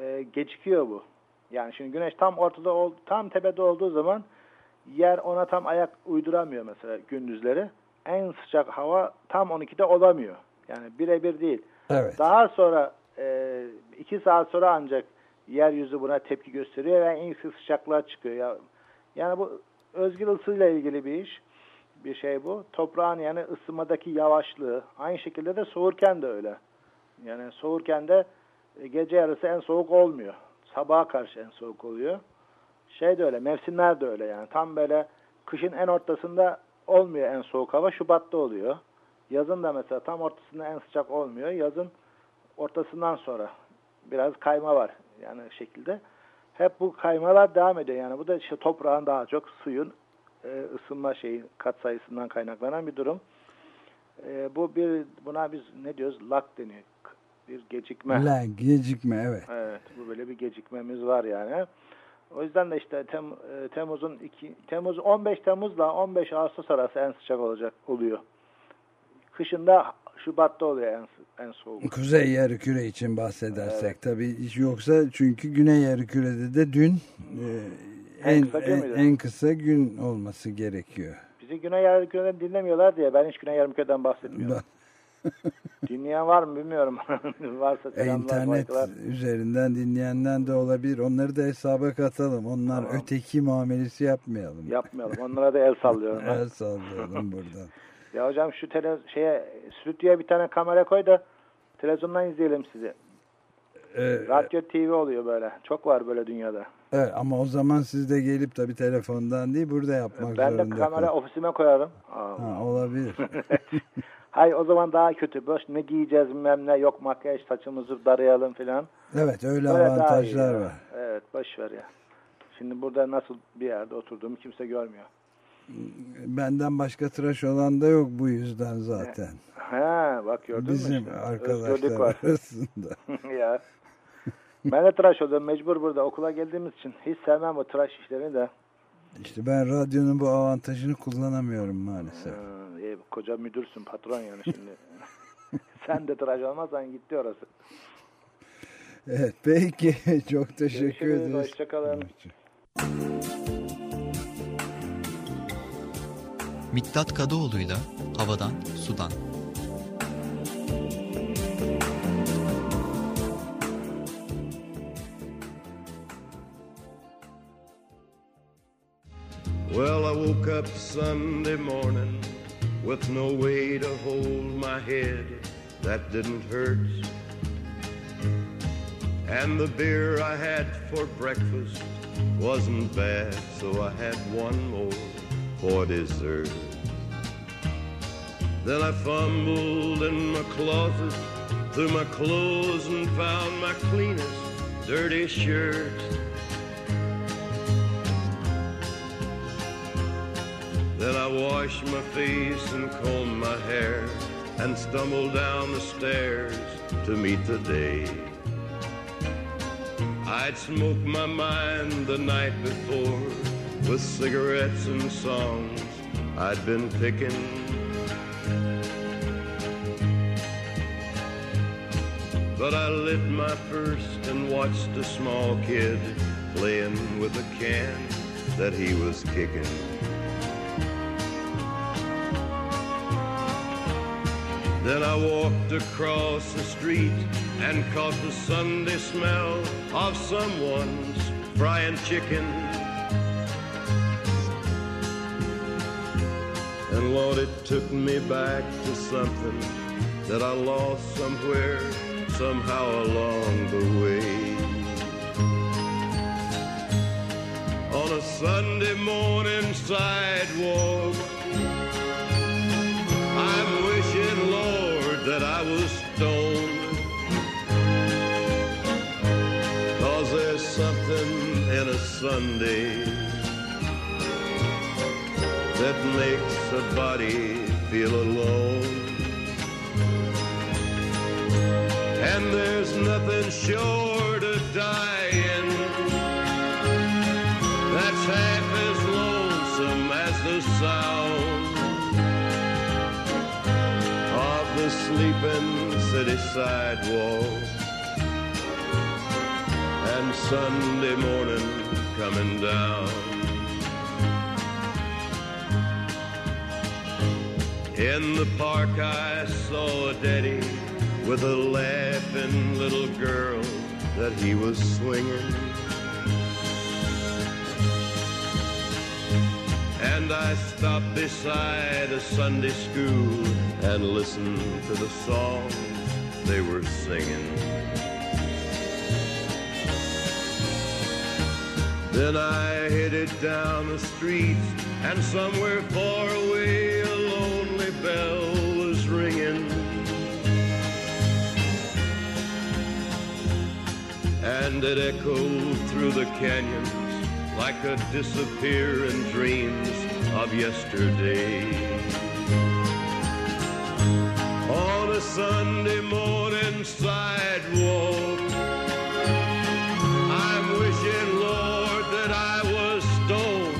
e, gecikiyor bu. Yani şimdi güneş tam ortada, tam tepede olduğu zaman yer ona tam ayak uyduramıyor mesela gündüzleri. En sıcak hava tam 12'de olamıyor. Yani birebir değil. Evet. Daha sonra e, iki saat sonra ancak yeryüzü buna tepki gösteriyor ve en yüksek sıcaklığa çıkıyor. Ya, yani bu özgür ısıyla ilgili bir iş. Bir şey bu. Toprağın yani ısınmadaki yavaşlığı. Aynı şekilde de soğurken de öyle. Yani soğurken de e, gece yarısı en soğuk olmuyor. Sabaha karşı en soğuk oluyor. Şey de öyle. Mevsimler de öyle yani. Tam böyle kışın en ortasında olmuyor en soğuk hava. Şubat'ta oluyor. Yazın da mesela tam ortasında en sıcak olmuyor. Yazın ortasından sonra biraz kayma var yani şekilde. Hep bu kaymalar devam ediyor. Yani bu da işte toprağın daha çok suyun e, ısınma şeyi kat sayısından kaynaklanan bir durum. E, bu bir buna biz ne diyoruz? Lak deniyor. Bir gecikme. La, gecikme evet. Evet, bu böyle bir gecikmemiz var yani. O yüzden de işte Tem, e, Temmuz'un iki Temmuz 15 Temmuz'la 15 Ağustos arası en sıcak olacak oluyor. Kışında Şubat'ta oluyor en, en soğuk. Kuzey yarı için bahsedersek tabii hiç yoksa çünkü güney yarı de dün e, En en, kısa gün en, en kısa gün olması gerekiyor. Bizi Güney Yarımküre'den dinlemiyorlar diye ben hiç Güney Yarımküre'den bahsetmiyorum. Dinleyen var mı bilmiyorum. Varsa E, selamlar, İnternet saygılar. üzerinden dinleyenler de olabilir. Onları da hesaba katalım. Onlar Tamam. öteki muamelesi yapmayalım. Yapmayalım. Onlara da el sallıyorum. El sallayalım buradan. Ya hocam şu tele, şeye stüdyoya bir tane kamera koy da televizyondan izleyelim sizi. Ee, Radyo TV oluyor böyle. Çok var böyle dünyada. evet, ama o zaman siz de gelip tabii telefondan değil burada yapmak ben de zorunda kamera kalın. ofisime koyarım. Ha, olabilir. Hay o zaman daha kötü. Boş ne giyeceğiz bilmem ne. Yok makyaj saçımızı darayalım filan. evet öyle Böyle avantajlar var. Evet boş ver ya. Şimdi burada nasıl bir yerde oturduğumu kimse görmüyor. Benden başka tıraş olan da yok bu yüzden zaten. Ha bak gördün mü Bizim arkadaşlar var. arasında. ya. Ben de tıraş oluyorum mecbur burada okula geldiğimiz için. Hiç sevmem o tıraş işlerini de. İşte ben radyonun bu avantajını kullanamıyorum maalesef. Ha, iyi, koca müdürsün patron yani şimdi. Sen de tıraş olmazsan gitti orası. Evet peki çok teşekkür Görüşürüz, ederiz. hoşçakalın. Miktat Kadıoğlu'yla Havadan Sudan. Well, I woke up Sunday morning with no way to hold my head that didn't hurt. And the beer I had for breakfast wasn't bad, so I had one more for dessert. Then I fumbled in my closet through my clothes and found my cleanest dirty shirt. Then I washed my face and combed my hair and stumbled down the stairs to meet the day. I'd smoked my mind the night before with cigarettes and songs I'd been picking. But I lit my first and watched a small kid playing with a can that he was kicking. Then I walked across the street and caught the Sunday smell of someone's frying chicken. And Lord, it took me back to something that I lost somewhere, somehow along the way. On a Sunday morning sidewalk, I'm wishing, Lord, that I was stoned. Cause there's something in a Sunday that makes a body feel alone. And there's nothing sure to die in that's half as lonesome as the sound of the sleeping city sidewalk and Sunday morning coming down. In the park I saw a daddy with a laughing little girl that he was swinging. And I stopped beside a Sunday school and listened to the songs they were singing. Then I headed down the street, and somewhere far away a lonely bell And it echoed through the canyons like a disappearing dreams of yesterday. On a Sunday morning sidewalk, I'm wishing, Lord, that I was stoned.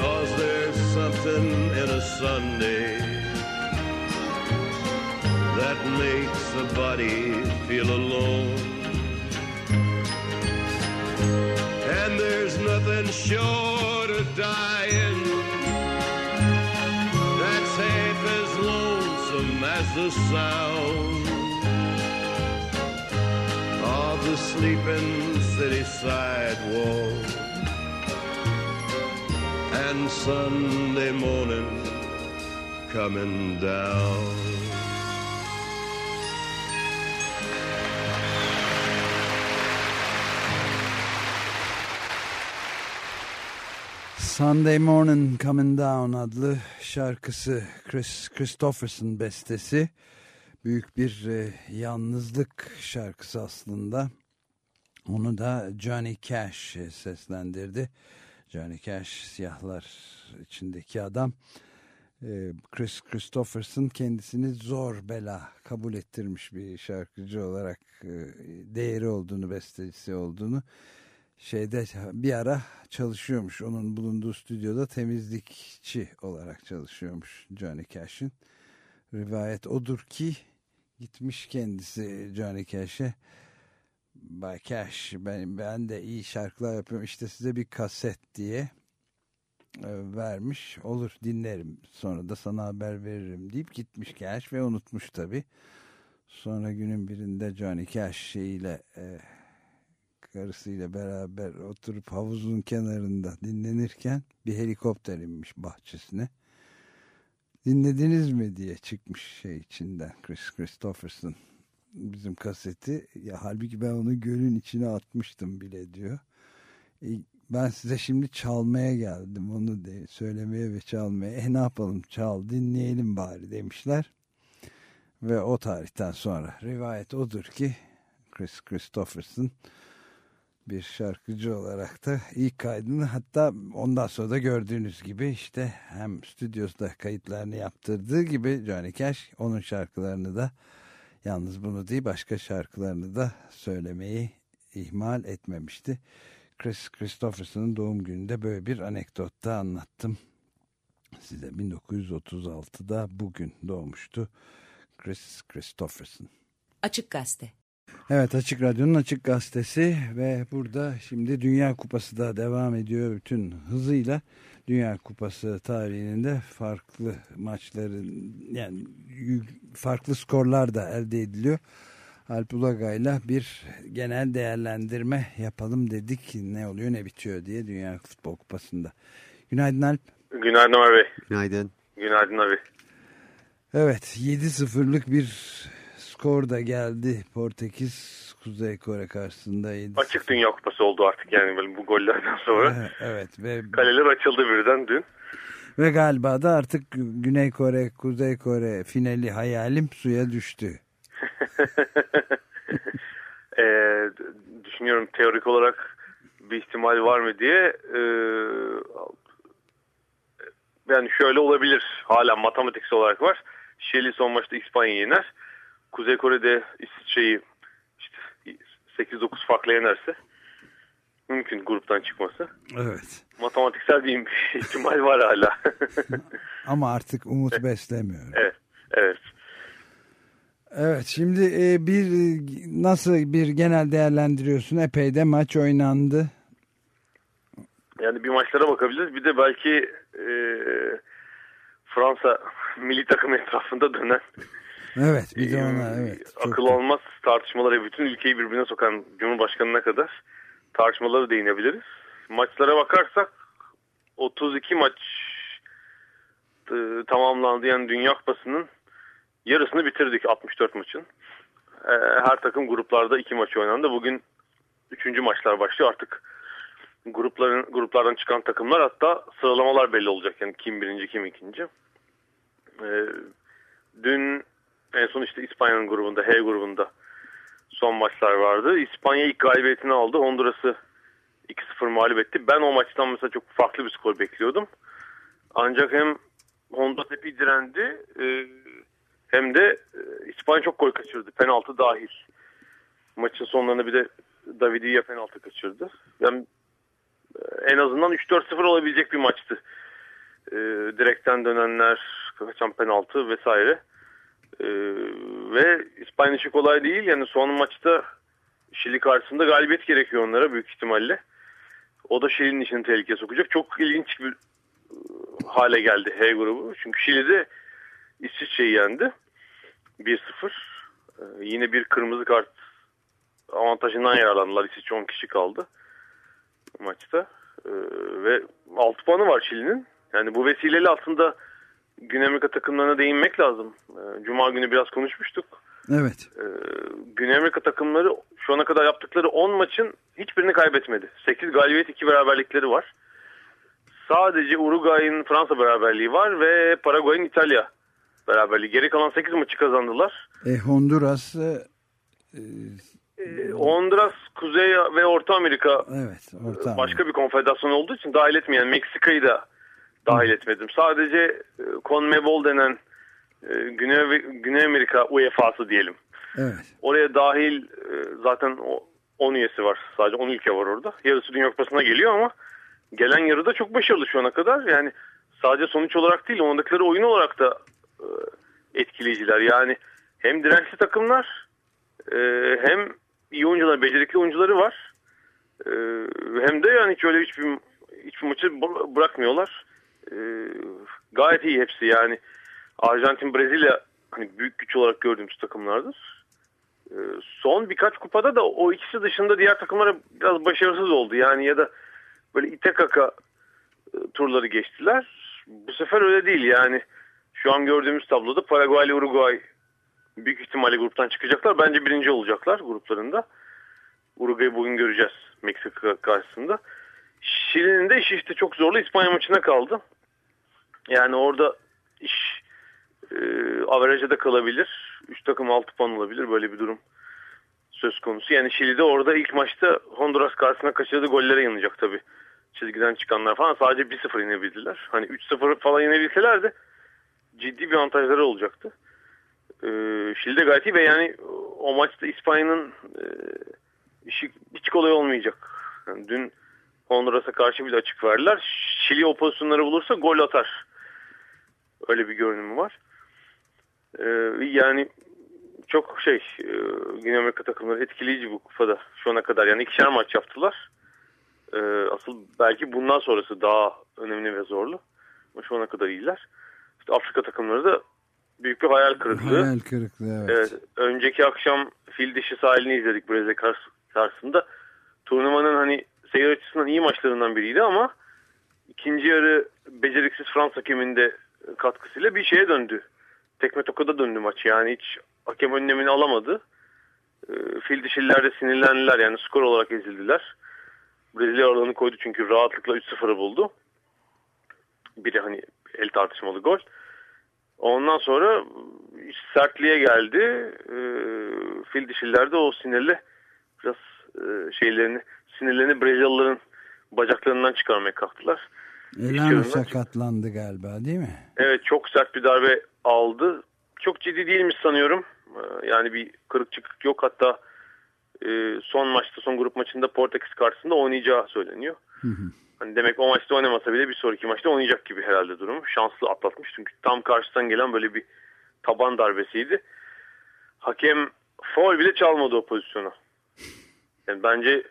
Cause there's something in a Sunday that makes a body feel alone. And there's nothing short of dying that's half as lonesome as the sound of the sleeping city sidewalk and Sunday morning coming down. Sunday Morning Coming Down adlı şarkısı Chris Christopherson bestesi. Büyük bir e, yalnızlık şarkısı aslında. Onu da Johnny Cash e, seslendirdi. Johnny Cash siyahlar içindeki adam. E, Chris Christopherson kendisini zor bela kabul ettirmiş bir şarkıcı olarak e, değeri olduğunu, bestecisi olduğunu şeyde bir ara çalışıyormuş. Onun bulunduğu stüdyoda temizlikçi olarak çalışıyormuş Johnny Cash'in. Rivayet odur ki gitmiş kendisi Johnny Cash'e. Bay Cash ben, ben de iyi şarkılar yapıyorum işte size bir kaset diye e, vermiş. Olur dinlerim sonra da sana haber veririm deyip gitmiş Cash ve unutmuş tabi. Sonra günün birinde Johnny Cash şeyiyle e, karısıyla beraber oturup havuzun kenarında dinlenirken bir helikopter inmiş bahçesine. Dinlediniz mi diye çıkmış şey içinden Chris Christopherson bizim kaseti. Ya halbuki ben onu gölün içine atmıştım bile diyor. E, ben size şimdi çalmaya geldim onu de söylemeye ve çalmaya. E ne yapalım çal dinleyelim bari demişler. Ve o tarihten sonra rivayet odur ki Chris Christopherson bir şarkıcı olarak da ilk kaydını hatta ondan sonra da gördüğünüz gibi işte hem stüdyosunda kayıtlarını yaptırdığı gibi Johnny Cash onun şarkılarını da yalnız bunu değil başka şarkılarını da söylemeyi ihmal etmemişti. Chris Christopherson'ın doğum gününde böyle bir anekdotta anlattım. Size 1936'da bugün doğmuştu Chris Christopherson. Açık Gazete Evet Açık Radyo'nun Açık Gazetesi ve burada şimdi Dünya Kupası da devam ediyor bütün hızıyla. Dünya Kupası tarihinin de farklı maçların yani farklı skorlar da elde ediliyor. Alp Ulagay'la bir genel değerlendirme yapalım dedik. Ne oluyor ne bitiyor diye Dünya Futbol Kupası'nda. Günaydın Alp. Günaydın Bey. Günaydın. Günaydın abi. Evet 7-0'lık bir skor da geldi. Portekiz Kuzey Kore karşısında 7 Açık Dünya Kupası oldu artık yani böyle bu gollerden sonra. Evet ve kaleler açıldı birden dün. Ve galiba da artık Güney Kore Kuzey Kore finali hayalim suya düştü. e, düşünüyorum teorik olarak bir ihtimal var mı diye. E, yani şöyle olabilir. Hala matematiksel olarak var. Şili son maçta İspanya'yı yener. Kuzey Kore'de İsviçre'yi işte 8-9 farklı yenerse mümkün gruptan çıkması. Evet. Matematiksel bir ihtimal var hala. Ama artık umut beslemiyorum. evet. Evet. Evet şimdi e, bir nasıl bir genel değerlendiriyorsun? Epey de maç oynandı. Yani bir maçlara bakabiliriz. Bir de belki e, Fransa milli takım etrafında dönen Evet bir de ona evet. Akıl çok olmaz tartışmalara bütün ülkeyi birbirine sokan Cumhurbaşkanı'na kadar tartışmaları değinebiliriz. Maçlara bakarsak 32 maç e, tamamlandı. Yani Dünya Kupası'nın yarısını bitirdik 64 maçın. E, her takım gruplarda iki maç oynandı. Bugün üçüncü maçlar başlıyor. Artık grupların gruplardan çıkan takımlar hatta sıralamalar belli olacak. Yani kim birinci kim ikinci. E, dün en son işte İspanya'nın grubunda H grubunda son maçlar vardı. İspanya ilk galibiyetini aldı. Honduras'ı 2-0 mağlup etti. Ben o maçtan mesela çok farklı bir skor bekliyordum. Ancak hem Honduras epey direndi e, hem de e, İspanya çok gol kaçırdı. Penaltı dahil. Maçın sonlarında bir de Davidi'ye penaltı kaçırdı. Yani e, en azından 3-4-0 olabilecek bir maçtı. direkten dönenler, kaçan penaltı vesaire. Ve İspanya işi kolay değil. Yani son maçta Şili karşısında galibiyet gerekiyor onlara büyük ihtimalle. O da Şili'nin işini tehlikeye sokacak. Çok ilginç bir hale geldi H grubu. Çünkü Şili'de İsviçre'yi yendi. 1-0. Ee, yine bir kırmızı kart avantajından yararlandılar. İsviçre 10 kişi kaldı maçta. Ee, ve 6 puanı var Şili'nin. Yani bu vesileyle aslında Güney Amerika takımlarına değinmek lazım. Ee, Cuma günü biraz konuşmuştuk. Evet. Ee, Güney Amerika takımları şu ana kadar yaptıkları 10 maçın hiçbirini kaybetmedi. 8 galibiyet 2 beraberlikleri var. Sadece Uruguay'ın Fransa beraberliği var ve Paraguay'ın İtalya beraberliği. Geri kalan 8 maçı kazandılar. E, Honduras e, e, Honduras, Kuzey ve Orta Amerika evet, Orta başka bir konfederasyon olduğu için dahil etmeyen Meksika'yı da dahil etmedim. Sadece e, CONMEBOL denen e, Güney, Güney Amerika UEFA'sı diyelim. Evet. Oraya dahil e, zaten 10 üyesi var. Sadece 10 ülke var orada. Yarısı Dünya Kupası'na geliyor ama gelen yarıda çok başarılı şu ana kadar. Yani sadece sonuç olarak değil, ondakları oyun olarak da etkileyiciler. Yani hem dirençli takımlar hem iyi oyuncular, becerikli oyuncuları var. Hem de yani hiç öyle hiçbir, hiçbir maçı bırakmıyorlar. Gayet iyi hepsi yani. Arjantin, Brezilya hani büyük güç olarak gördüğümüz takımlardır. Ee, son birkaç kupada da o ikisi dışında diğer takımlara biraz başarısız oldu. Yani ya da böyle ite kaka e, turları geçtiler. Bu sefer öyle değil yani. Şu an gördüğümüz tabloda Paraguay ile Uruguay büyük ihtimalle gruptan çıkacaklar. Bence birinci olacaklar gruplarında. Uruguay'ı bugün göreceğiz Meksika karşısında. Şili'nin de işi işte çok zorlu İspanya maçına kaldı. Yani orada iş e, averaja da kalabilir. 3 takım 6 puan olabilir böyle bir durum söz konusu. Yani Şili'de orada ilk maçta Honduras karşısına kaçırdığı gollere yanacak tabii. Çizgiden çıkanlar falan sadece 1-0 yenebildiler. Hani 3-0 falan yenebilseler de ciddi bir avantajları olacaktı. Ee, Şili'de gayet iyi ve yani o maçta İspanya'nın e, işi hiç kolay olmayacak. Yani dün Honduras'a karşı bile açık verdiler. Şili o pozisyonları bulursa gol atar. Öyle bir görünümü var. Ee, yani çok şey e, Güney Amerika takımları etkileyici bu kupada şu ana kadar. Yani ikişer maç yaptılar. Ee, asıl belki bundan sonrası daha önemli ve zorlu. Ama şu ana kadar iyiler. İşte Afrika takımları da büyük bir hayal kırıklığı. Hayal kırıklığı evet. evet önceki akşam fil dişi sahilini izledik Brezilya karşısında. Turnuvanın hani seyir açısından iyi maçlarından biriydi ama ikinci yarı beceriksiz Fransa hakeminde katkısıyla bir şeye döndü tekme tokada döndü maç. Yani hiç hakem önlemini alamadı. E, fil dişililer de sinirlendiler. Yani skor olarak ezildiler. Brezilya aralarını koydu çünkü rahatlıkla 3-0'ı buldu. Biri hani el tartışmalı gol. Ondan sonra sertliğe geldi. E, fil dişiller de o sinirli biraz e, şeylerini sinirlerini Brezilyalıların bacaklarından çıkarmaya kalktılar. Yarında- sakatlandı galiba değil mi? Evet çok sert bir darbe aldı. Çok ciddi değilmiş sanıyorum. Ee, Yani bir kırık çıkık yok. Hatta e, son maçta son grup maçında Portekiz karşısında oynayacağı söyleniyor. Hani demek o maçta oynamasa bile bir sonraki maçta oynayacak gibi herhalde durumu. Şanslı atlatmış çünkü tam karşıdan gelen böyle bir taban darbesiydi. Hakem foul bile çalmadı o pozisyonu. Yani bence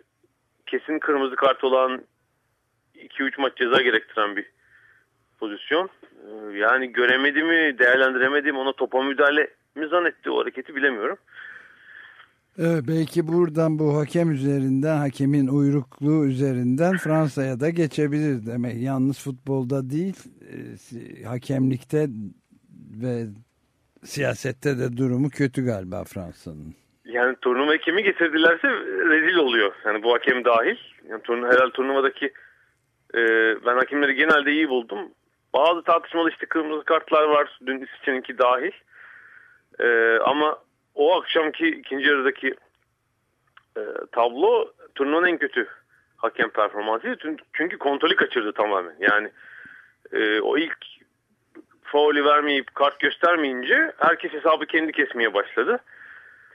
kesin kırmızı kart olan 2-3 maç ceza gerektiren bir pozisyon. Ee, Yani göremedi mi, değerlendiremedi mi, ona topa müdahale mi zannetti o hareketi bilemiyorum. Evet, belki buradan bu hakem üzerinden, hakemin uyrukluğu üzerinden Fransa'ya da geçebilir demek. Yalnız futbolda değil, e, hakemlikte ve siyasette de durumu kötü galiba Fransa'nın. Yani turnuva kimi getirdilerse rezil oluyor. Yani bu hakem dahil. Yani turnu, herhalde turnuvadaki e, ben hakemleri genelde iyi buldum. Bazı tartışmalı işte kırmızı kartlar var. Dün İsviçre'ninki dahil. E, ama o akşamki ikinci yarıdaki e, tablo turnuvanın en kötü hakem performansı. Çünkü kontrolü kaçırdı tamamen. Yani e, o ilk faulü vermeyip kart göstermeyince herkes hesabı kendi kesmeye başladı.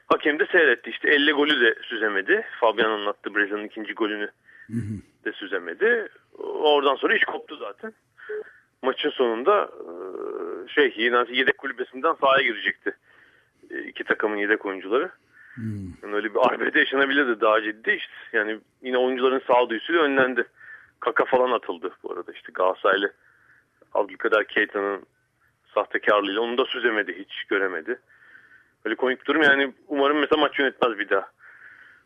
Hakem de seyretti. İşte elle golü de süzemedi. Fabian anlattı Brezilya'nın ikinci golünü de süzemedi. Oradan sonra iş koptu zaten. Maçın sonunda e, şey yine yedek kulübesinden sahaya girecekti. E, iki takımın yedek oyuncuları. Yani öyle bir arbede yaşanabilirdi daha ciddi işte. Yani yine oyuncuların sağduyusuyla önlendi. Kaka falan atıldı bu arada işte Galatasaraylı Abdülkader Keita'nın sahtekarlığıyla onu da süzemedi hiç göremedi. Böyle komik bir durum yani umarım mesela maç yönetmez bir daha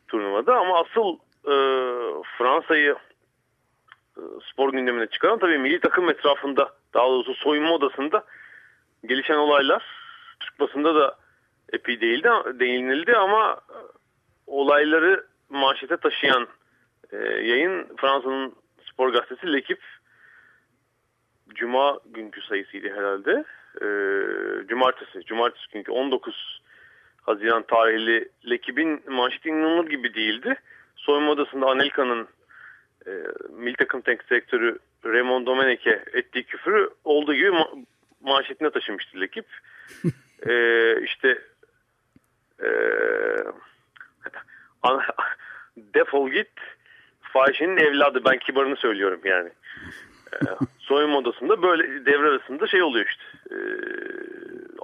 turnuvada ama asıl e, Fransa'yı spor gündemine çıkaran tabii milli takım etrafında daha doğrusu soyunma odasında gelişen olaylar Türk basında da epey değildi, değinildi ama e, olayları manşete taşıyan e, yayın Fransa'nın spor gazetesi L'Equipe Cuma günkü sayısıydı herhalde. E, cumartesi, cumartesi günkü 19 Haziran tarihli L'Equipe'in manşeti inanılır gibi değildi. Soyunma odasında Anelka'nın e, milli takım teknik direktörü Raymond Domenech'e ettiği küfürü olduğu gibi ma- manşetine taşımıştı L'Equipe. e, işte e, an- defol git fahişenin evladı ben kibarını söylüyorum yani. E, soyunma odasında böyle devre arasında şey oluyor işte. E,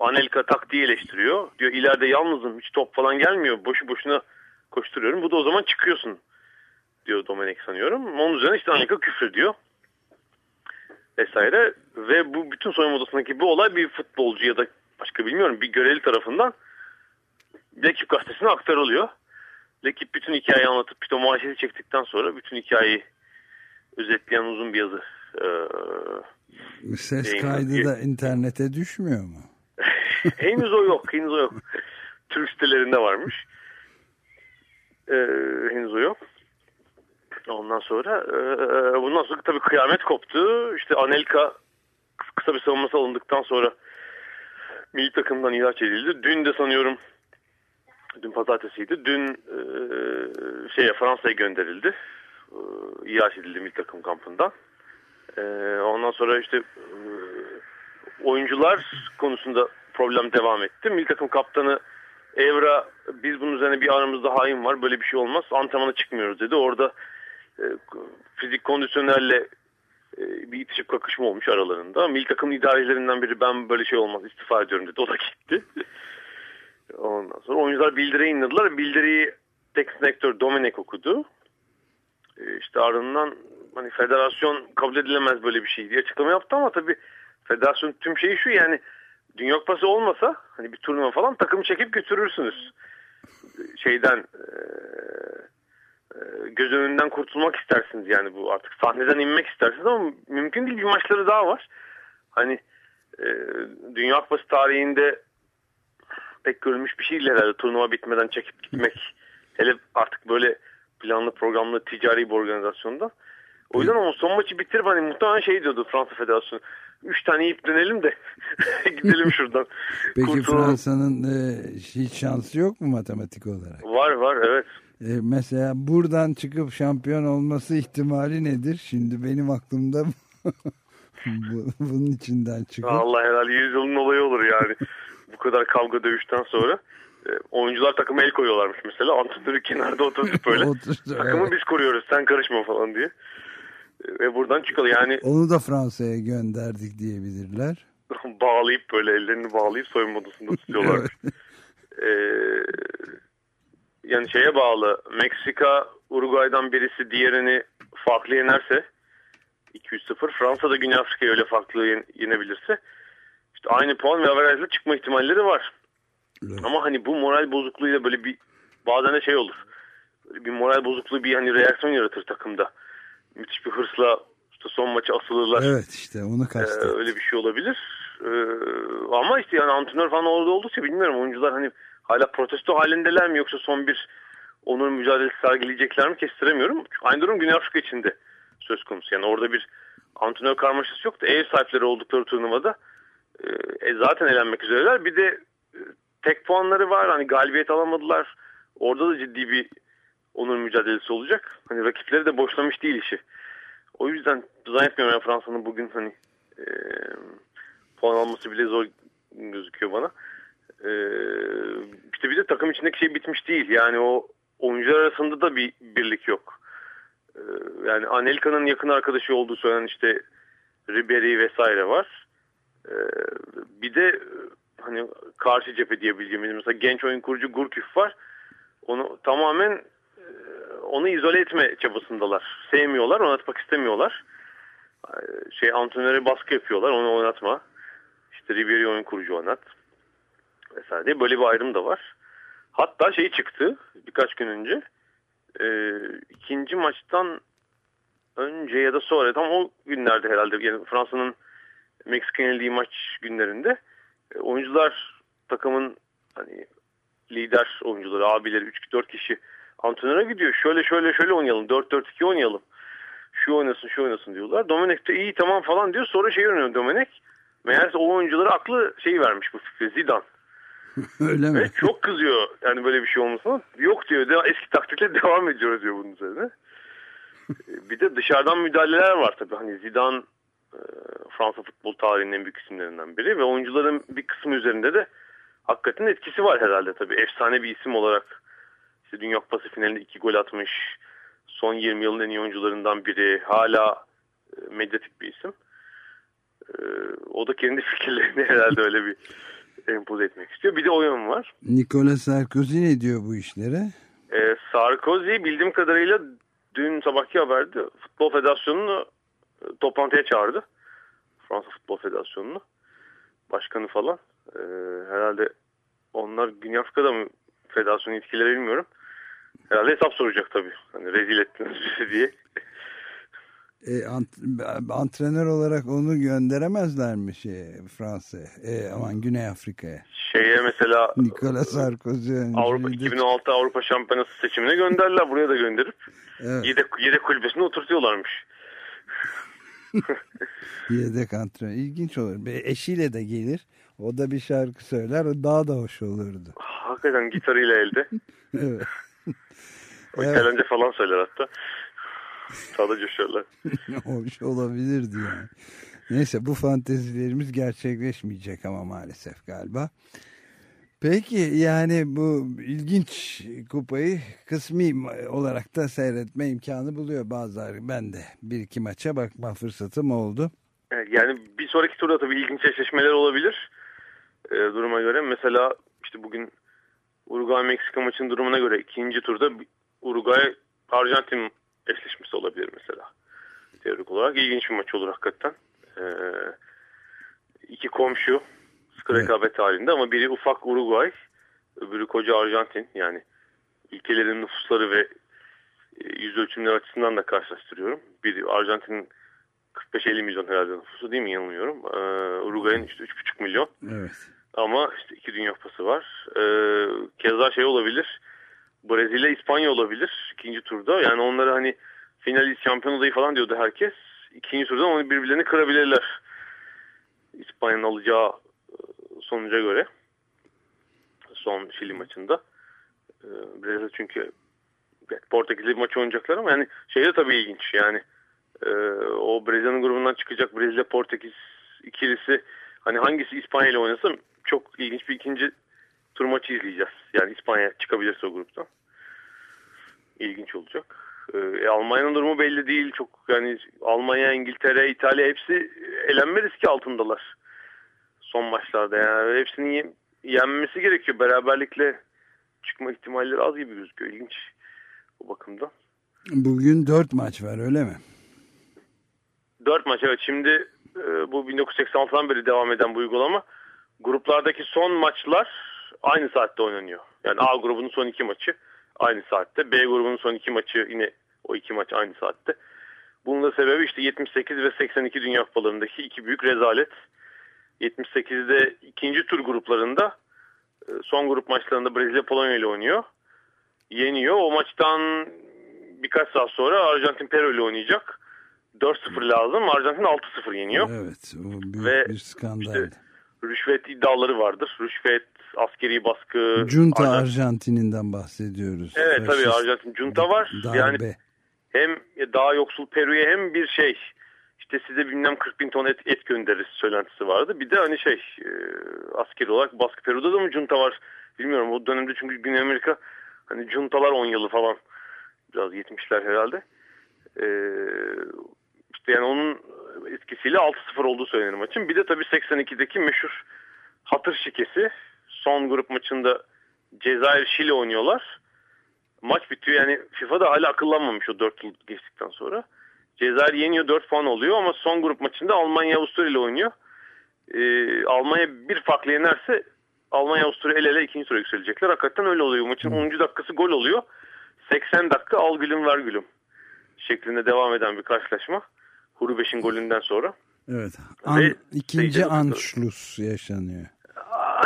Anelka taktiği eleştiriyor. Diyor ileride yalnızım hiç top falan gelmiyor. Boşu boşuna koşturuyorum. Bu da o zaman çıkıyorsun diyor Domenek sanıyorum. Onun üzerine işte Anelka küfür diyor. Vesaire. Ve bu bütün soyunma odasındaki bu olay bir futbolcu ya da başka bilmiyorum bir görevli tarafından Lekip gazetesine aktarılıyor. Lekip bütün hikayeyi anlatıp bir de muhaşeti çektikten sonra bütün hikayeyi özetleyen uzun bir yazı ee, Ses kaydı da internete düşmüyor mu? henüz o yok. Henüz o yok. Türk sitelerinde varmış. Ee, henüz o yok. Ondan sonra ee, bundan sonra tabii kıyamet koptu. İşte Anelka kısa bir savunması alındıktan sonra milli takımdan ihraç edildi. Dün de sanıyorum dün pazartesiydi. Dün ee, şeye Fransa'ya gönderildi. Ee, ihraç edildi milli takım kampından. Ee, ondan sonra işte ee, oyuncular konusunda problem devam etti. Milli takım kaptanı Evra biz bunun üzerine bir aramızda hain var böyle bir şey olmaz antrenmana çıkmıyoruz dedi. Orada e, fizik kondisyonerle e, bir itişip kakışma olmuş aralarında. Milli takım idarelerinden biri ben böyle şey olmaz istifa ediyorum dedi. O da gitti. Ondan sonra oyuncular bildiri indirdiler. Bildiriyi teknik direktör Domenek okudu. E, işte ardından hani federasyon kabul edilemez böyle bir şey diye açıklama yaptı ama tabii federasyon tüm şeyi şu yani Dünya Kupası olmasa hani bir turnuva falan takımı çekip götürürsünüz. Şeyden e, göz önünden kurtulmak istersiniz yani bu artık sahneden inmek istersiniz ama mümkün değil bir maçları daha var. Hani e, Dünya Kupası tarihinde pek görülmüş bir şey değil herhalde turnuva bitmeden çekip gitmek. Hele artık böyle planlı programlı ticari bir organizasyonda. O yüzden ama son maçı bitirip hani muhtemelen şey diyordu Fransa Federasyonu. Üç tane yiyip dönelim de gidelim şuradan. Peki Kurtulalım. Fransa'nın e, hiç şansı yok mu matematik olarak? Var var evet. E, mesela buradan çıkıp şampiyon olması ihtimali nedir? Şimdi benim aklımda Bu- Bunun içinden çıkıp Allah helal yüzyılın olayı olur yani. Bu kadar kavga dövüşten sonra. E, oyuncular takıma el koyuyorlarmış mesela. Antrenörü kenarda oturup böyle. Oturdu, Takımı evet. biz koruyoruz sen karışma falan diye. E, Ve buradan çıkalı yani onu da Fransa'ya gönderdik diyebilirler. bağlayıp böyle ellerini bağlayıp soyunma odasında tutuyorlar. Ee, yani şeye bağlı. Meksika Uruguay'dan birisi diğerini farklı yenerse 2-3-0. Fransa da Güney Afrika'yı öyle farklı yen- yenebilirse işte aynı puan ve averajla çıkma ihtimalleri var. Ama hani bu moral bozukluğuyla böyle bir bazen de şey olur. Böyle bir moral bozukluğu bir hani reaksiyon yaratır takımda. Müthiş bir hırsla işte son maçı asılırlar. Evet işte onu Ee, kastettim. öyle bir şey olabilir. Ee, ama işte yani antrenör falan orada oldukça bilmiyorum. Oyuncular hani hala protesto halindeler mi yoksa son bir onur mücadelesi sergileyecekler mi kestiremiyorum. Aynı durum Güney Afrika için de söz konusu. Yani orada bir antrenör karmaşası yok da ev sahipleri oldukları turnuvada e, e, zaten elenmek üzereler. Bir de e, tek puanları var. Hani galibiyet alamadılar. Orada da ciddi bir onur mücadelesi olacak. Hani rakipleri de boşlamış değil işi. O yüzden zannetmiyorum yani Fransa'nın bugün hani e, puan alması bile zor gözüküyor bana. E, işte bir de takım içindeki şey bitmiş değil. Yani o oyuncular arasında da bir birlik yok. E, yani Anelka'nın yakın arkadaşı olduğu söylenen işte Ribery vesaire var. E, bir de hani karşı cephe diyebileceğimiz mesela genç oyun kurucu Gurküf var. Onu tamamen e, onu izole etme çabasındalar. Sevmiyorlar, oynatmak istemiyorlar. E, Şey antrenöre baskı yapıyorlar, onu oynatma. İşte Ribery oyun kurucu oynat. Vesaire diye böyle bir ayrım da var. Hatta şey çıktı birkaç gün önce. E, ikinci maçtan önce ya da sonra tam o günlerde herhalde yani Fransa'nın Meksika yenildiği maç günlerinde e, oyuncular takımın hani lider oyuncuları abileri 3-4 kişi antrenöre gidiyor. Şöyle şöyle şöyle oynayalım. 4-4-2 oynayalım. Şu oynasın şu oynasın diyorlar. Domenek de iyi tamam falan diyor. Sonra şey öğreniyor Domenek. Meğerse o oyunculara aklı şeyi vermiş bu fikri. Zidane. Öyle mi? Ve çok kızıyor yani böyle bir şey olmasına. Yok diyor de, eski taktikle devam ediyoruz diyor bunun üzerine. E, bir de dışarıdan müdahaleler var tabii. Hani Zidane e, Fransa futbol tarihinin en büyük isimlerinden biri ve oyuncuların bir kısmı üzerinde de hakikaten etkisi var herhalde tabii. Efsane bir isim olarak işte Dünya Kupası finalinde iki gol atmış. Son 20 yılın en iyi oyuncularından biri. Hala e, medyatik bir isim. O da kendi fikirlerini herhalde öyle bir empoze etmek istiyor. Bir de oyun var. Nicolas Sarkozy ne diyor bu işlere? Ee, Sarkozy bildiğim kadarıyla dün sabahki haberde Futbol Federasyonu'nu e, toplantıya çağırdı. Fransa Futbol Federasyonu'nu. Başkanı falan. Ee, herhalde onlar Güney Afrika'da mı federasyon yetkileri bilmiyorum. Herhalde hesap soracak tabii. Hani rezil ettiniz bizi diye. E, ant- antrenör olarak onu gönderemezler mi şey Fransa'ya? E, aman Güney Afrika'ya. Şeye mesela Nicolas Sarkozy Avrupa öncüydü. 2006 Avrupa Şampiyonası seçimine gönderdiler. Buraya da gönderip Evet, yedek, yedek kulübesine oturtuyorlarmış. yedek antrenör. İlginç olur. Be- Eşiyle de gelir. O da bir şarkı söyler. Daha da hoş olurdu. Hakikaten gitarıyla elde. Evet. O Evet. İtalyanca falan söyler hatta. Sağda coşuyorlar. hoş olabilirdi yani. Neyse bu fantezilerimiz gerçekleşmeyecek ama maalesef galiba. Peki yani bu ilginç kupayı kısmi olarak da seyretme imkanı buluyor bazıları. Ben de bir iki maça bakma fırsatım oldu. Evet, Yani bir sonraki turda tabii ilginç eşleşmeler olabilir. Ee, duruma göre. Mesela işte bugün Uruguay-Meksika maçının durumuna göre ikinci turda Uruguay-Arjantin eşleşmesi olabilir mesela. Teorik olarak ilginç bir maç olur hakikaten. Ee, iki komşu sıkı Evet. rekabet halinde ama biri ufak Uruguay, öbürü koca Arjantin. Yani ülkelerin nüfusları ve e, yüz ölçümleri açısından da karşılaştırıyorum. Biri Arjantin'in 45-50 milyon herhalde nüfusu değil mi yanılmıyorum. Ee, Uruguay'ın işte 3,5 milyon. Evet. Ama işte iki dünya kupası var. Ee, keza şey olabilir. Brezilya, İspanya olabilir ikinci turda. Yani onları hani finalist şampiyon adayı falan diyordu herkes. İkinci turda onu birbirlerini kırabilirler. İspanya'nın alacağı e, sonuca göre. Son Şili maçında. Ee, Brezilya çünkü Portekiz'le bir maç oynayacaklar ama yani şey de tabii ilginç yani. Ee, o Brezilya'nın grubundan çıkacak Brezilya Portekiz ikilisi hani hangisi İspanya ile oynasa çok ilginç bir ikinci tur maçı izleyeceğiz. Yani İspanya çıkabilirse o gruptan. İlginç olacak. Ee, Almanya'nın durumu belli değil. Çok yani Almanya, İngiltere, İtalya hepsi elenme riski altındalar. Son maçlarda yani hepsinin yenmesi gerekiyor. Beraberlikle çıkma ihtimalleri az gibi gözüküyor. İlginç bu bakımdan. Bugün dört maç var öyle mi? Dört maç evet. Şimdi e, bu 1986'dan beri devam eden bu uygulama. Gruplardaki son maçlar aynı saatte oynanıyor. Yani A grubunun son iki maçı aynı saatte. B grubunun son iki maçı yine o iki maç aynı saatte. Bunun da sebebi işte 78 ve 82 Dünya Kupalarındaki iki büyük rezalet. 78'de ikinci tur gruplarında e, son grup maçlarında Brezilya Polonya ile oynuyor. Yeniyor. O maçtan birkaç saat sonra Arjantin Peru ile oynayacak. 4-0 lazım. Arjantin 6-0 yeniyor. Evet. O büyük Ve bir skandal. işte rüşvet iddiaları vardır. Rüşvet, askeri baskı. Junta Arjant- Arjantin'inden bahsediyoruz. Evet tabii Faşist Arjantin junta var. Darbe. Yani hem daha yoksul Peru'ya hem bir şey işte size bilmem 40 bin ton et, et göndeririz söylentisi vardı. Bir de hani şey e, askeri olarak baskı Peru'da da mı junta var bilmiyorum. O dönemde çünkü Güney Amerika hani juntalar 10 yılı falan biraz 70'ler herhalde. E, işte yani onun etkisiyle 6-0 olduğu söylenir maçın. Bir de tabii 82'deki meşhur hatır şikesi. Son grup maçında Cezayir Şili oynuyorlar. Maç bitiyor yani FIFA da hala akıllanmamış o 4 yıl geçtikten sonra. Cezayir yeniyor 4 puan oluyor ama son grup maçında Almanya Avusturya ile oynuyor. Ee, Almanya bir farklı yenerse Almanya Avusturya el ele ikinci tura yükselecekler. Hakikaten öyle oluyor. Maçın 10. dakikası gol oluyor. 80 dakika al gülüm ver gülüm şeklinde devam eden bir karşılaşma. Huru golünden sonra. Evet. An, Ve ikinci Anschluss yaşanıyor.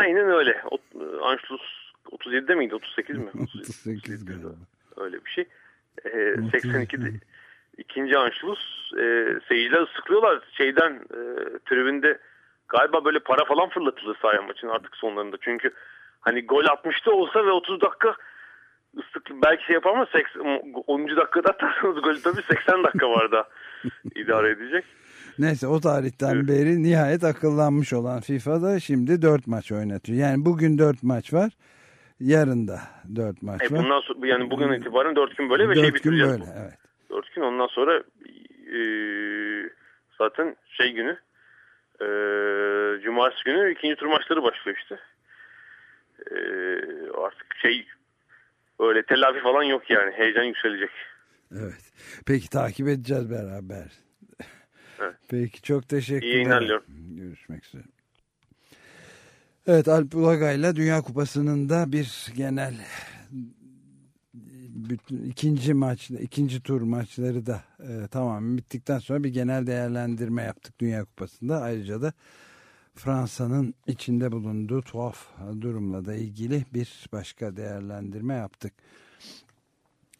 Aynen öyle. O, Anschluss 37'de miydi? 38 mi? 38 galiba. Öyle bir şey. Ee, 82'de ikinci Anschluss e, seyirciler ıslıklıyorlar şeyden e, tribünde galiba böyle para falan fırlatılır sahaya maçın artık sonlarında. Çünkü hani gol 60'ta olsa ve 30 dakika ıslık belki şey yapar ama 80, 10. dakikada atarsanız golü tabii 80 dakika var da idare edecek. Neyse o tarihten beri nihayet akıllanmış olan FIFA da şimdi 4 maç oynatıyor. Yani bugün 4 maç var. Yarın da 4 maç E, var. bundan sonra yani bugün itibaren 4 gün böyle ve 4 şey gün bitireceğiz. böyle bu. evet. 4 gün ondan sonra e, zaten şey günü e, cumartesi günü ikinci tur maçları başlıyor işte. E, artık şey öyle telafi falan yok yani heyecan yükselecek. Evet. Peki takip edeceğiz beraber. Evet. Peki çok teşekkürler. İyi yayınlar diliyorum. Görüşmek üzere. Evet Alp Ulagay'la Dünya Kupası'nın da bir genel bütün ikinci maç, ikinci tur maçları da e, tamamen bittikten sonra bir genel değerlendirme yaptık Dünya Kupası'nda. Ayrıca da Fransa'nın içinde bulunduğu tuhaf durumla da ilgili bir başka değerlendirme yaptık.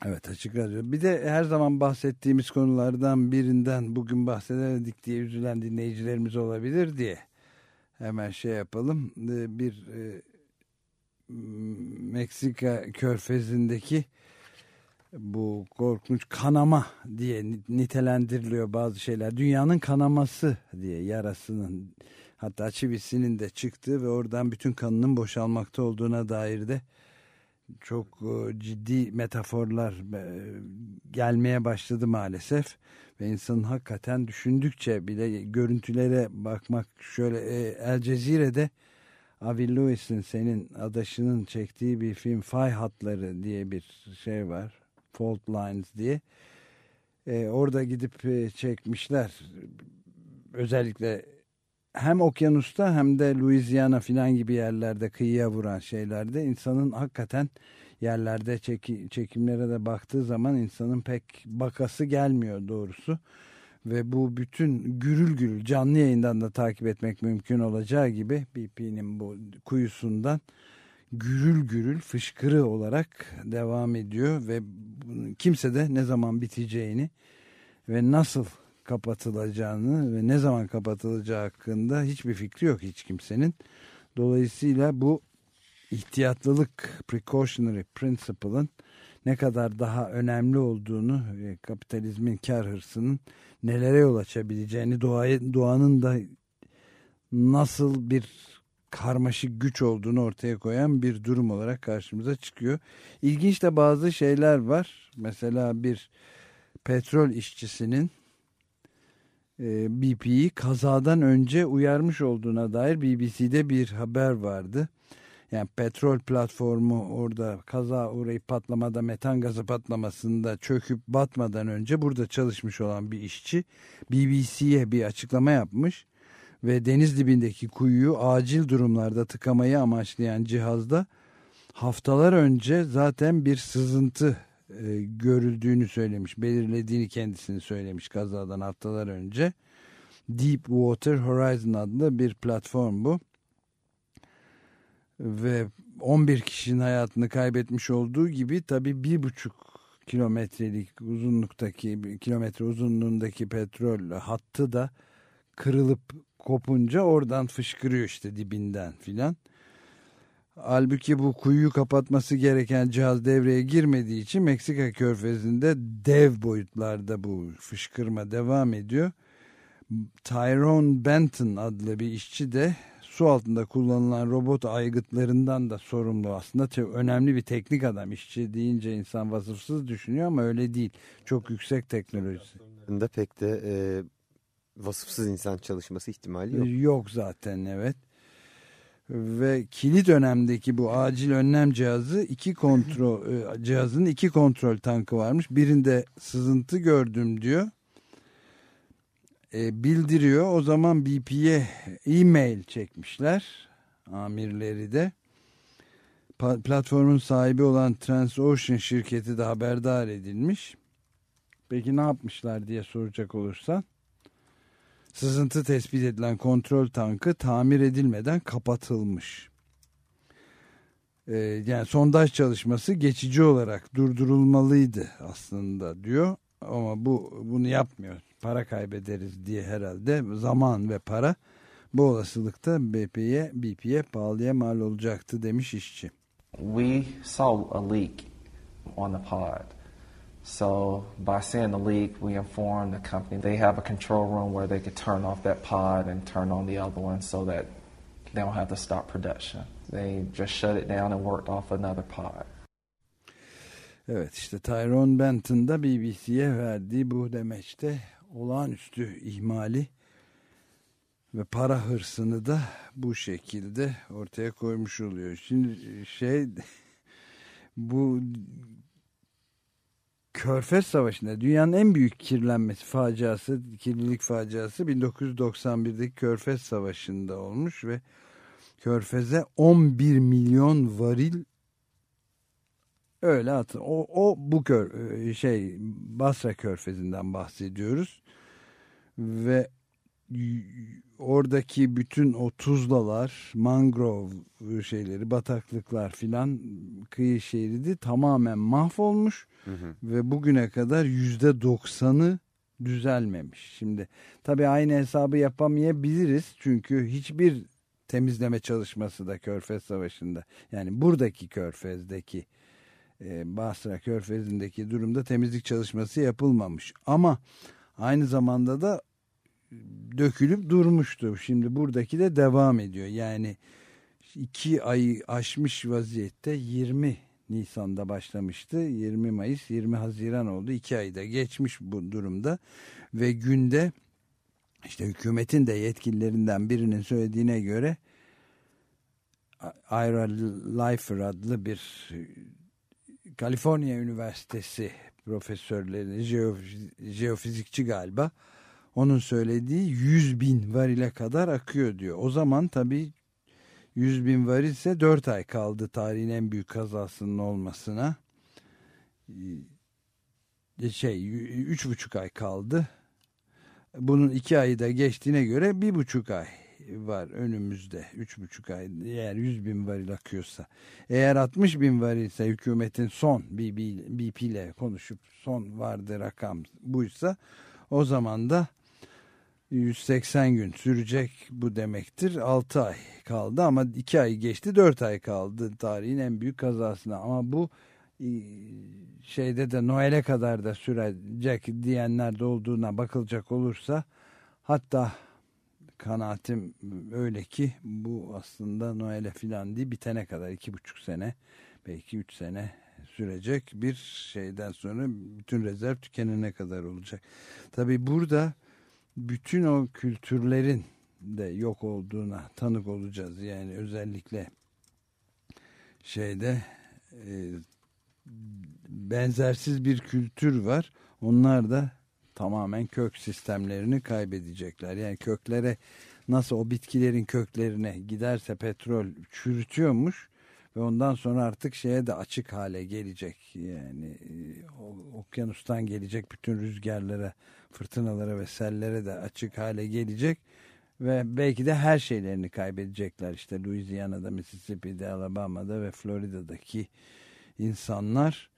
Evet açık radyo. Bir de her zaman bahsettiğimiz konulardan birinden bugün bahsedemedik diye üzülen dinleyicilerimiz olabilir diye hemen şey yapalım. Ee, Bir e, Meksika körfezindeki bu korkunç kanama diye nitelendiriliyor bazı şeyler. Dünyanın kanaması diye yarasının hatta çivisinin de çıktığı ve oradan bütün kanının boşalmakta olduğuna dair de çok e, ciddi metaforlar e, gelmeye başladı maalesef ve insanın hakikaten düşündükçe bile görüntülere bakmak şöyle e, El Cezire'de Avi Lewis'in senin adaşının çektiği bir film Fay Hatları diye bir şey var Fault Lines diye. Orada gidip çekmişler. Özellikle hem okyanusta hem de Louisiana filan gibi yerlerde kıyıya vuran şeylerde insanın hakikaten yerlerde çeki, çekimlere de baktığı zaman insanın pek bakası gelmiyor doğrusu. Ve bu bütün gürül gürül canlı yayından da takip etmek mümkün olacağı gibi BP'nin bu kuyusundan gürül gürül fışkırı olarak devam ediyor ve kimse de ne zaman biteceğini ve nasıl kapatılacağını ve ne zaman kapatılacağı hakkında hiçbir fikri yok hiç kimsenin. Dolayısıyla bu ihtiyatlılık precautionary principle'ın ne kadar daha önemli olduğunu, e, kapitalizmin kar hırsının nelere yol açabileceğini, doğayı, doğanın da nasıl bir karmaşık güç olduğunu ortaya koyan bir durum olarak karşımıza çıkıyor. İlginç de bazı şeyler var. Mesela bir petrol işçisinin BP'yi kazadan önce uyarmış olduğuna dair BBC'de bir haber vardı. Yani petrol platformu orada kaza uğrayıp patlamada metan gazı patlamasında çöküp batmadan önce burada çalışmış olan bir işçi BBC'ye bir açıklama yapmış ve deniz dibindeki kuyuyu acil durumlarda tıkamayı amaçlayan cihazda haftalar önce zaten bir sızıntı e, görüldüğünü söylemiş, belirlediğini kendisini söylemiş kazadan haftalar önce. Deep Water Horizon adlı bir platform bu. Ve 11 kişinin hayatını kaybetmiş olduğu gibi tabii bir buçuk kilometrelik uzunluktaki kilometre uzunluğundaki petrol hattı da kırılıp kopunca oradan fışkırıyor işte dibinden filan. Halbuki bu kuyuyu kapatması gereken cihaz devreye girmediği için Meksika körfezinde dev boyutlarda bu fışkırma devam ediyor. Tyrone Benton adlı bir işçi de su altında kullanılan robot aygıtlarından da sorumlu aslında. Çok önemli bir teknik adam. İşçi deyince insan vasıfsız düşünüyor ama öyle değil. Çok yüksek teknolojisi. Pek de e, vasıfsız insan çalışması ihtimali yok. Yok zaten evet. Ve kilit önemdeki bu acil önlem cihazı iki kontrol e, cihazın iki kontrol tankı varmış. Birinde sızıntı gördüm diyor. E, bildiriyor. O zaman BP'ye e-mail çekmişler. Amirleri de. Pa platformun sahibi olan Transocean şirketi de haberdar edilmiş. Peki ne yapmışlar diye soracak olursan. Sızıntı tespit edilen kontrol tankı tamir edilmeden kapatılmış. Ee, yani sondaj çalışması geçici olarak durdurulmalıydı aslında diyor. Ama bu bunu yapmıyor. Para kaybederiz diye herhalde zaman ve para bu olasılıkta BP'ye BP'ye pahalıya mal olacaktı demiş işçi. We saw a leak on the pod. So by seeing the leak, we informed the company they have a control room where they could turn off that pod and turn on the other one so that they don't have to stop production. They just shut it down and worked off another pod. Evet işte Tyrone Benton da BBC'ye verdiği bu demeçte olağanüstü ihmali ve para hırsını da bu şekilde ortaya koymuş oluyor. Şimdi şey bu Körfez Savaşı'nda dünyanın en büyük kirlenmesi faciası, kirlilik faciası 1991'deki Körfez Savaşı'nda olmuş ve Körfez'e 11 milyon varil öyle atın. O, o bu kör, şey Basra Körfezi'nden bahsediyoruz ve oradaki bütün o tuzlalar, mangrove şeyleri, bataklıklar filan kıyı şeridi tamamen mahvolmuş hı hı. ve bugüne kadar yüzde doksanı düzelmemiş. Şimdi tabii aynı hesabı yapamayabiliriz çünkü hiçbir temizleme çalışması da Körfez Savaşı'nda yani buradaki Körfez'deki e, Basra Körfez'indeki durumda temizlik çalışması yapılmamış ama aynı zamanda da dökülüp durmuştu. Şimdi buradaki de devam ediyor. Yani iki ayı aşmış vaziyette 20 Nisan'da başlamıştı. 20 Mayıs 20 Haziran oldu. İki ayda geçmiş bu durumda ve günde işte hükümetin de yetkililerinden birinin söylediğine göre Ira Leifer adlı bir Kaliforniya Üniversitesi profesörleri, jeofizikçi galiba onun söylediği 100 bin varile kadar akıyor diyor. O zaman tabii 100 bin varil ise 4 ay kaldı tarihin en büyük kazasının olmasına. Ee, şey üç buçuk ay kaldı. Bunun iki ayı da geçtiğine göre bir buçuk ay var önümüzde. Üç buçuk ay eğer 100 bin varil akıyorsa. Eğer 60 bin varil ise hükümetin son BP ile konuşup son vardı rakam buysa o zaman da 180 gün sürecek bu demektir. 6 ay kaldı ama 2 ay geçti 4 ay kaldı tarihin en büyük kazasına. Ama bu e, şeyde de Noel'e kadar da sürecek diyenler de olduğuna bakılacak olursa hatta kanaatim öyle ki bu aslında Noel'e filan değil bitene kadar iki buçuk sene belki üç sene sürecek bir şeyden sonra bütün rezerv tükenene kadar olacak. Tabi burada bütün o kültürlerin de yok olduğuna tanık olacağız. Yani özellikle şeyde e, benzersiz bir kültür var. Onlar da tamamen kök sistemlerini kaybedecekler. Yani köklere nasıl o bitkilerin köklerine giderse petrol çürütüyormuş ve ondan sonra artık şeye de açık hale gelecek. Yani e, okyanustan gelecek bütün rüzgarlara, fırtınalara ve sellere de açık hale gelecek ve belki de her şeylerini kaybedecekler. İşte Louisiana'da, Mississippi'de, Alabama'da ve Florida'daki insanlar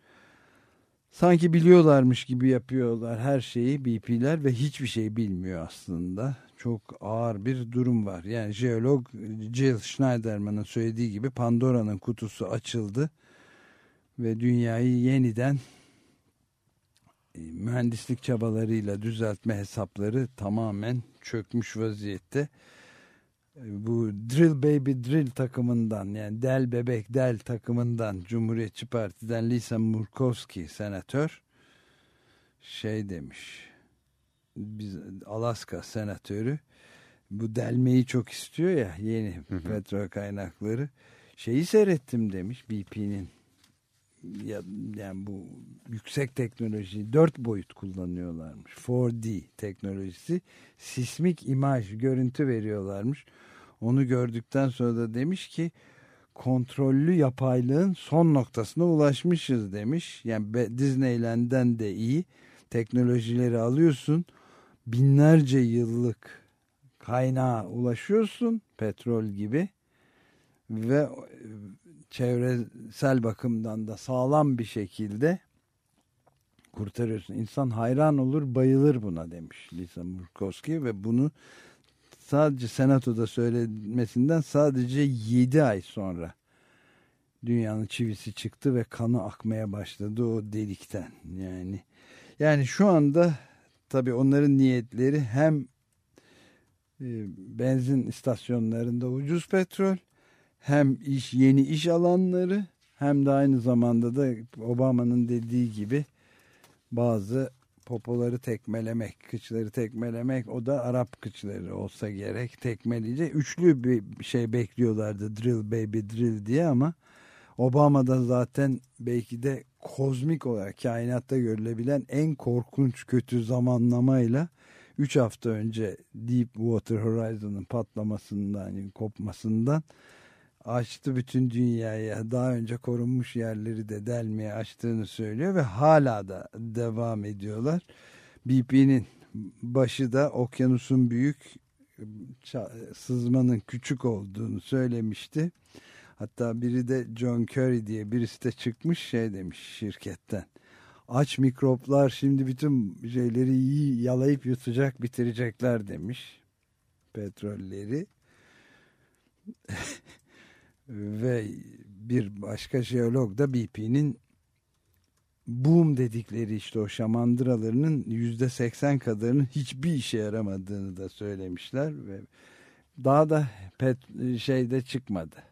sanki biliyorlarmış gibi yapıyorlar her şeyi BP'ler ve hiçbir şey bilmiyor aslında. Çok ağır bir durum var. Yani jeolog Jill Schneiderman'ın söylediği gibi Pandora'nın kutusu açıldı ve dünyayı yeniden e, mühendislik çabalarıyla düzeltme hesapları tamamen çökmüş vaziyette. E, bu Drill Baby Drill takımından yani Del Bebek Del takımından Cumhuriyetçi Parti'den Lisa Murkowski senatör şey demiş biz Alaska senatörü bu delmeyi çok istiyor ya yeni hı hı. petrol kaynakları şeyi seyrettim demiş BP'nin ya, yani bu yüksek teknoloji dört boyut kullanıyorlarmış 4D teknolojisi sismik imaj görüntü veriyorlarmış onu gördükten sonra da demiş ki kontrollü yapaylığın son noktasına ulaşmışız demiş. Yani Disneyland'den de iyi teknolojileri alıyorsun. Binlerce yıllık kaynağa ulaşıyorsun petrol gibi ve çevresel bakımdan da sağlam bir şekilde kurtarıyorsun. İnsan hayran olur bayılır buna demiş Lisa Murkowski ve bunu sadece senatoda söylemesinden sadece 7 ay sonra dünyanın çivisi çıktı ve kanı akmaya başladı o delikten. Yani yani şu anda tabii onların niyetleri hem e, benzin istasyonlarında ucuz petrol hem iş yeni iş alanları hem de aynı zamanda da Obama'nın dediği gibi bazı popoları tekmelemek, kıçları tekmelemek o da Arap kıçları olsa gerek tekmeleyecek. Üçlü bir şey bekliyorlardı drill baby drill diye ama Obama'da zaten belki de kozmik olarak kainatta görülebilen en korkunç kötü zamanlamayla 3 hafta önce Deepwater Horizon'ın patlamasından yani kopmasından açtı bütün dünyaya daha önce korunmuş yerleri de delmeye açtığını söylüyor ve hala da devam ediyorlar. BP'nin başı da okyanusun büyük sızmanın küçük olduğunu söylemişti. Hatta biri de John Curry diye birisi de çıkmış şey demiş şirketten. Aç mikroplar şimdi bütün şeyleri iyi yalayıp yutacak bitirecekler demiş. Petrolleri. Ve bir başka jeolog da BP'nin boom dedikleri işte o şamandıralarının yüzde seksen kadarının hiçbir işe yaramadığını da söylemişler ve daha da pet, şeyde çıkmadı.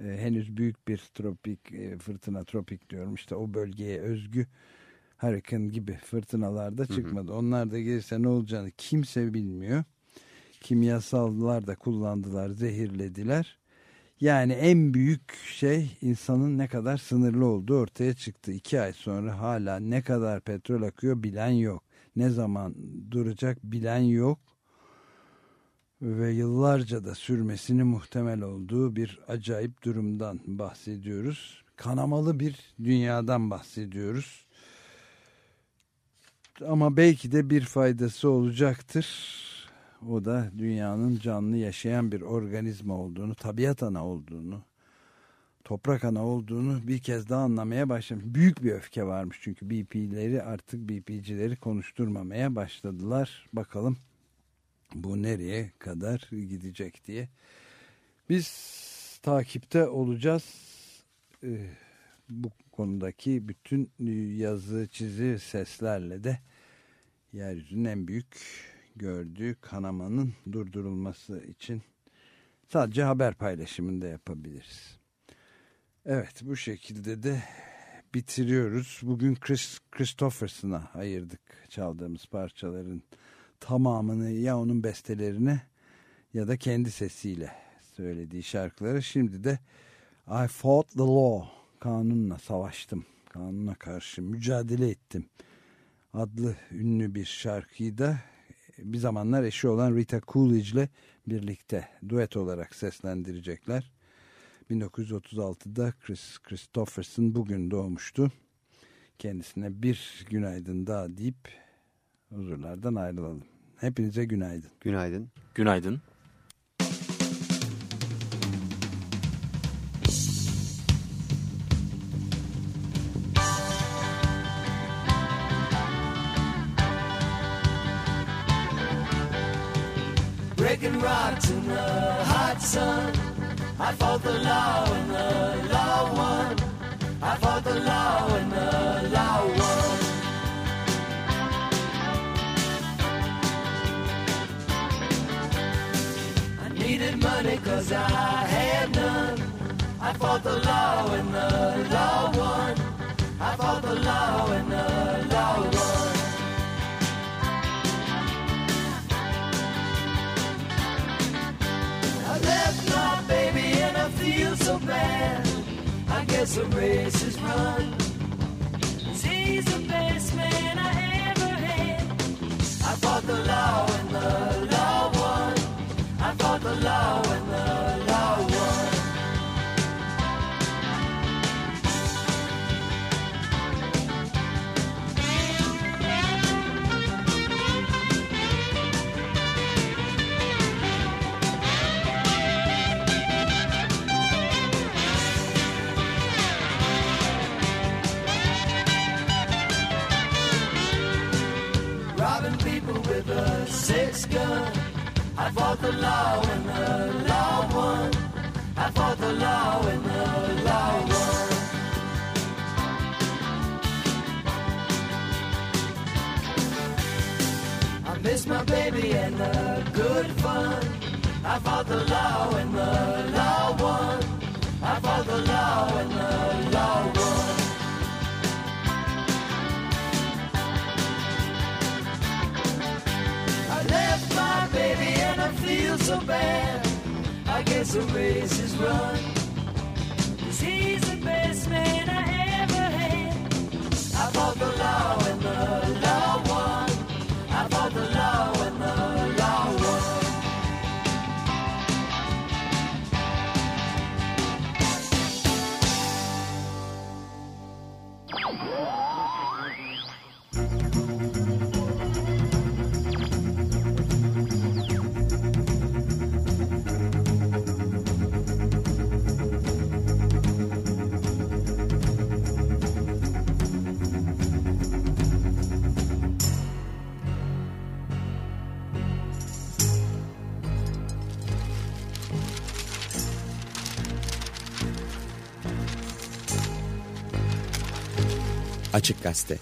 Ee, henüz büyük bir tropik e, fırtına tropik diyorum işte o bölgeye özgü hurricane gibi fırtınalarda çıkmadı. Hı hı. Onlar da gelirse ne olacağını kimse bilmiyor. Kimyasallar da kullandılar, zehirlediler yani en büyük şey insanın ne kadar sınırlı olduğu ortaya çıktı. İki ay sonra hala ne kadar petrol akıyor bilen yok. Ne zaman duracak bilen yok. Ve yıllarca da sürmesini muhtemel olduğu bir acayip durumdan bahsediyoruz. Kanamalı bir dünyadan bahsediyoruz. Ama belki de bir faydası olacaktır o da dünyanın canlı yaşayan bir organizma olduğunu, tabiat ana olduğunu, toprak ana olduğunu bir kez daha anlamaya başlamış. Büyük bir öfke varmış çünkü BP'leri artık BP'cileri konuşturmamaya başladılar. Bakalım bu nereye kadar gidecek diye. Biz takipte olacağız. Ee, bu konudaki bütün yazı, çizi, seslerle de yeryüzünün en büyük gördüğü kanamanın durdurulması için sadece haber paylaşımında yapabiliriz. Evet bu şekilde de bitiriyoruz. Bugün Chris Christopherson'a ayırdık çaldığımız parçaların tamamını ya onun bestelerine ya da kendi sesiyle söylediği şarkıları. Şimdi de I fought the law, kanunla savaştım, kanuna karşı mücadele ettim adlı ünlü bir şarkıyı da bir zamanlar eşi olan Rita Coolidge ile birlikte duet olarak seslendirecekler. 1936'da Chris Christopherson bugün doğmuştu. Kendisine bir günaydın daha deyip huzurlardan ayrılalım. Hepinize günaydın. Günaydın. Günaydın. Fought the law and the law won. I fought the law and the law won. I left my baby and I feel so bad. I guess the race is run. He's the best man I ever had. I fought the law gun. I fought the law and the law won. I fought the law and the law won. I miss my baby and the good fun. I fought the law and the law won. I fought the law and the law so bad. I guess the race is run. Açık Gazete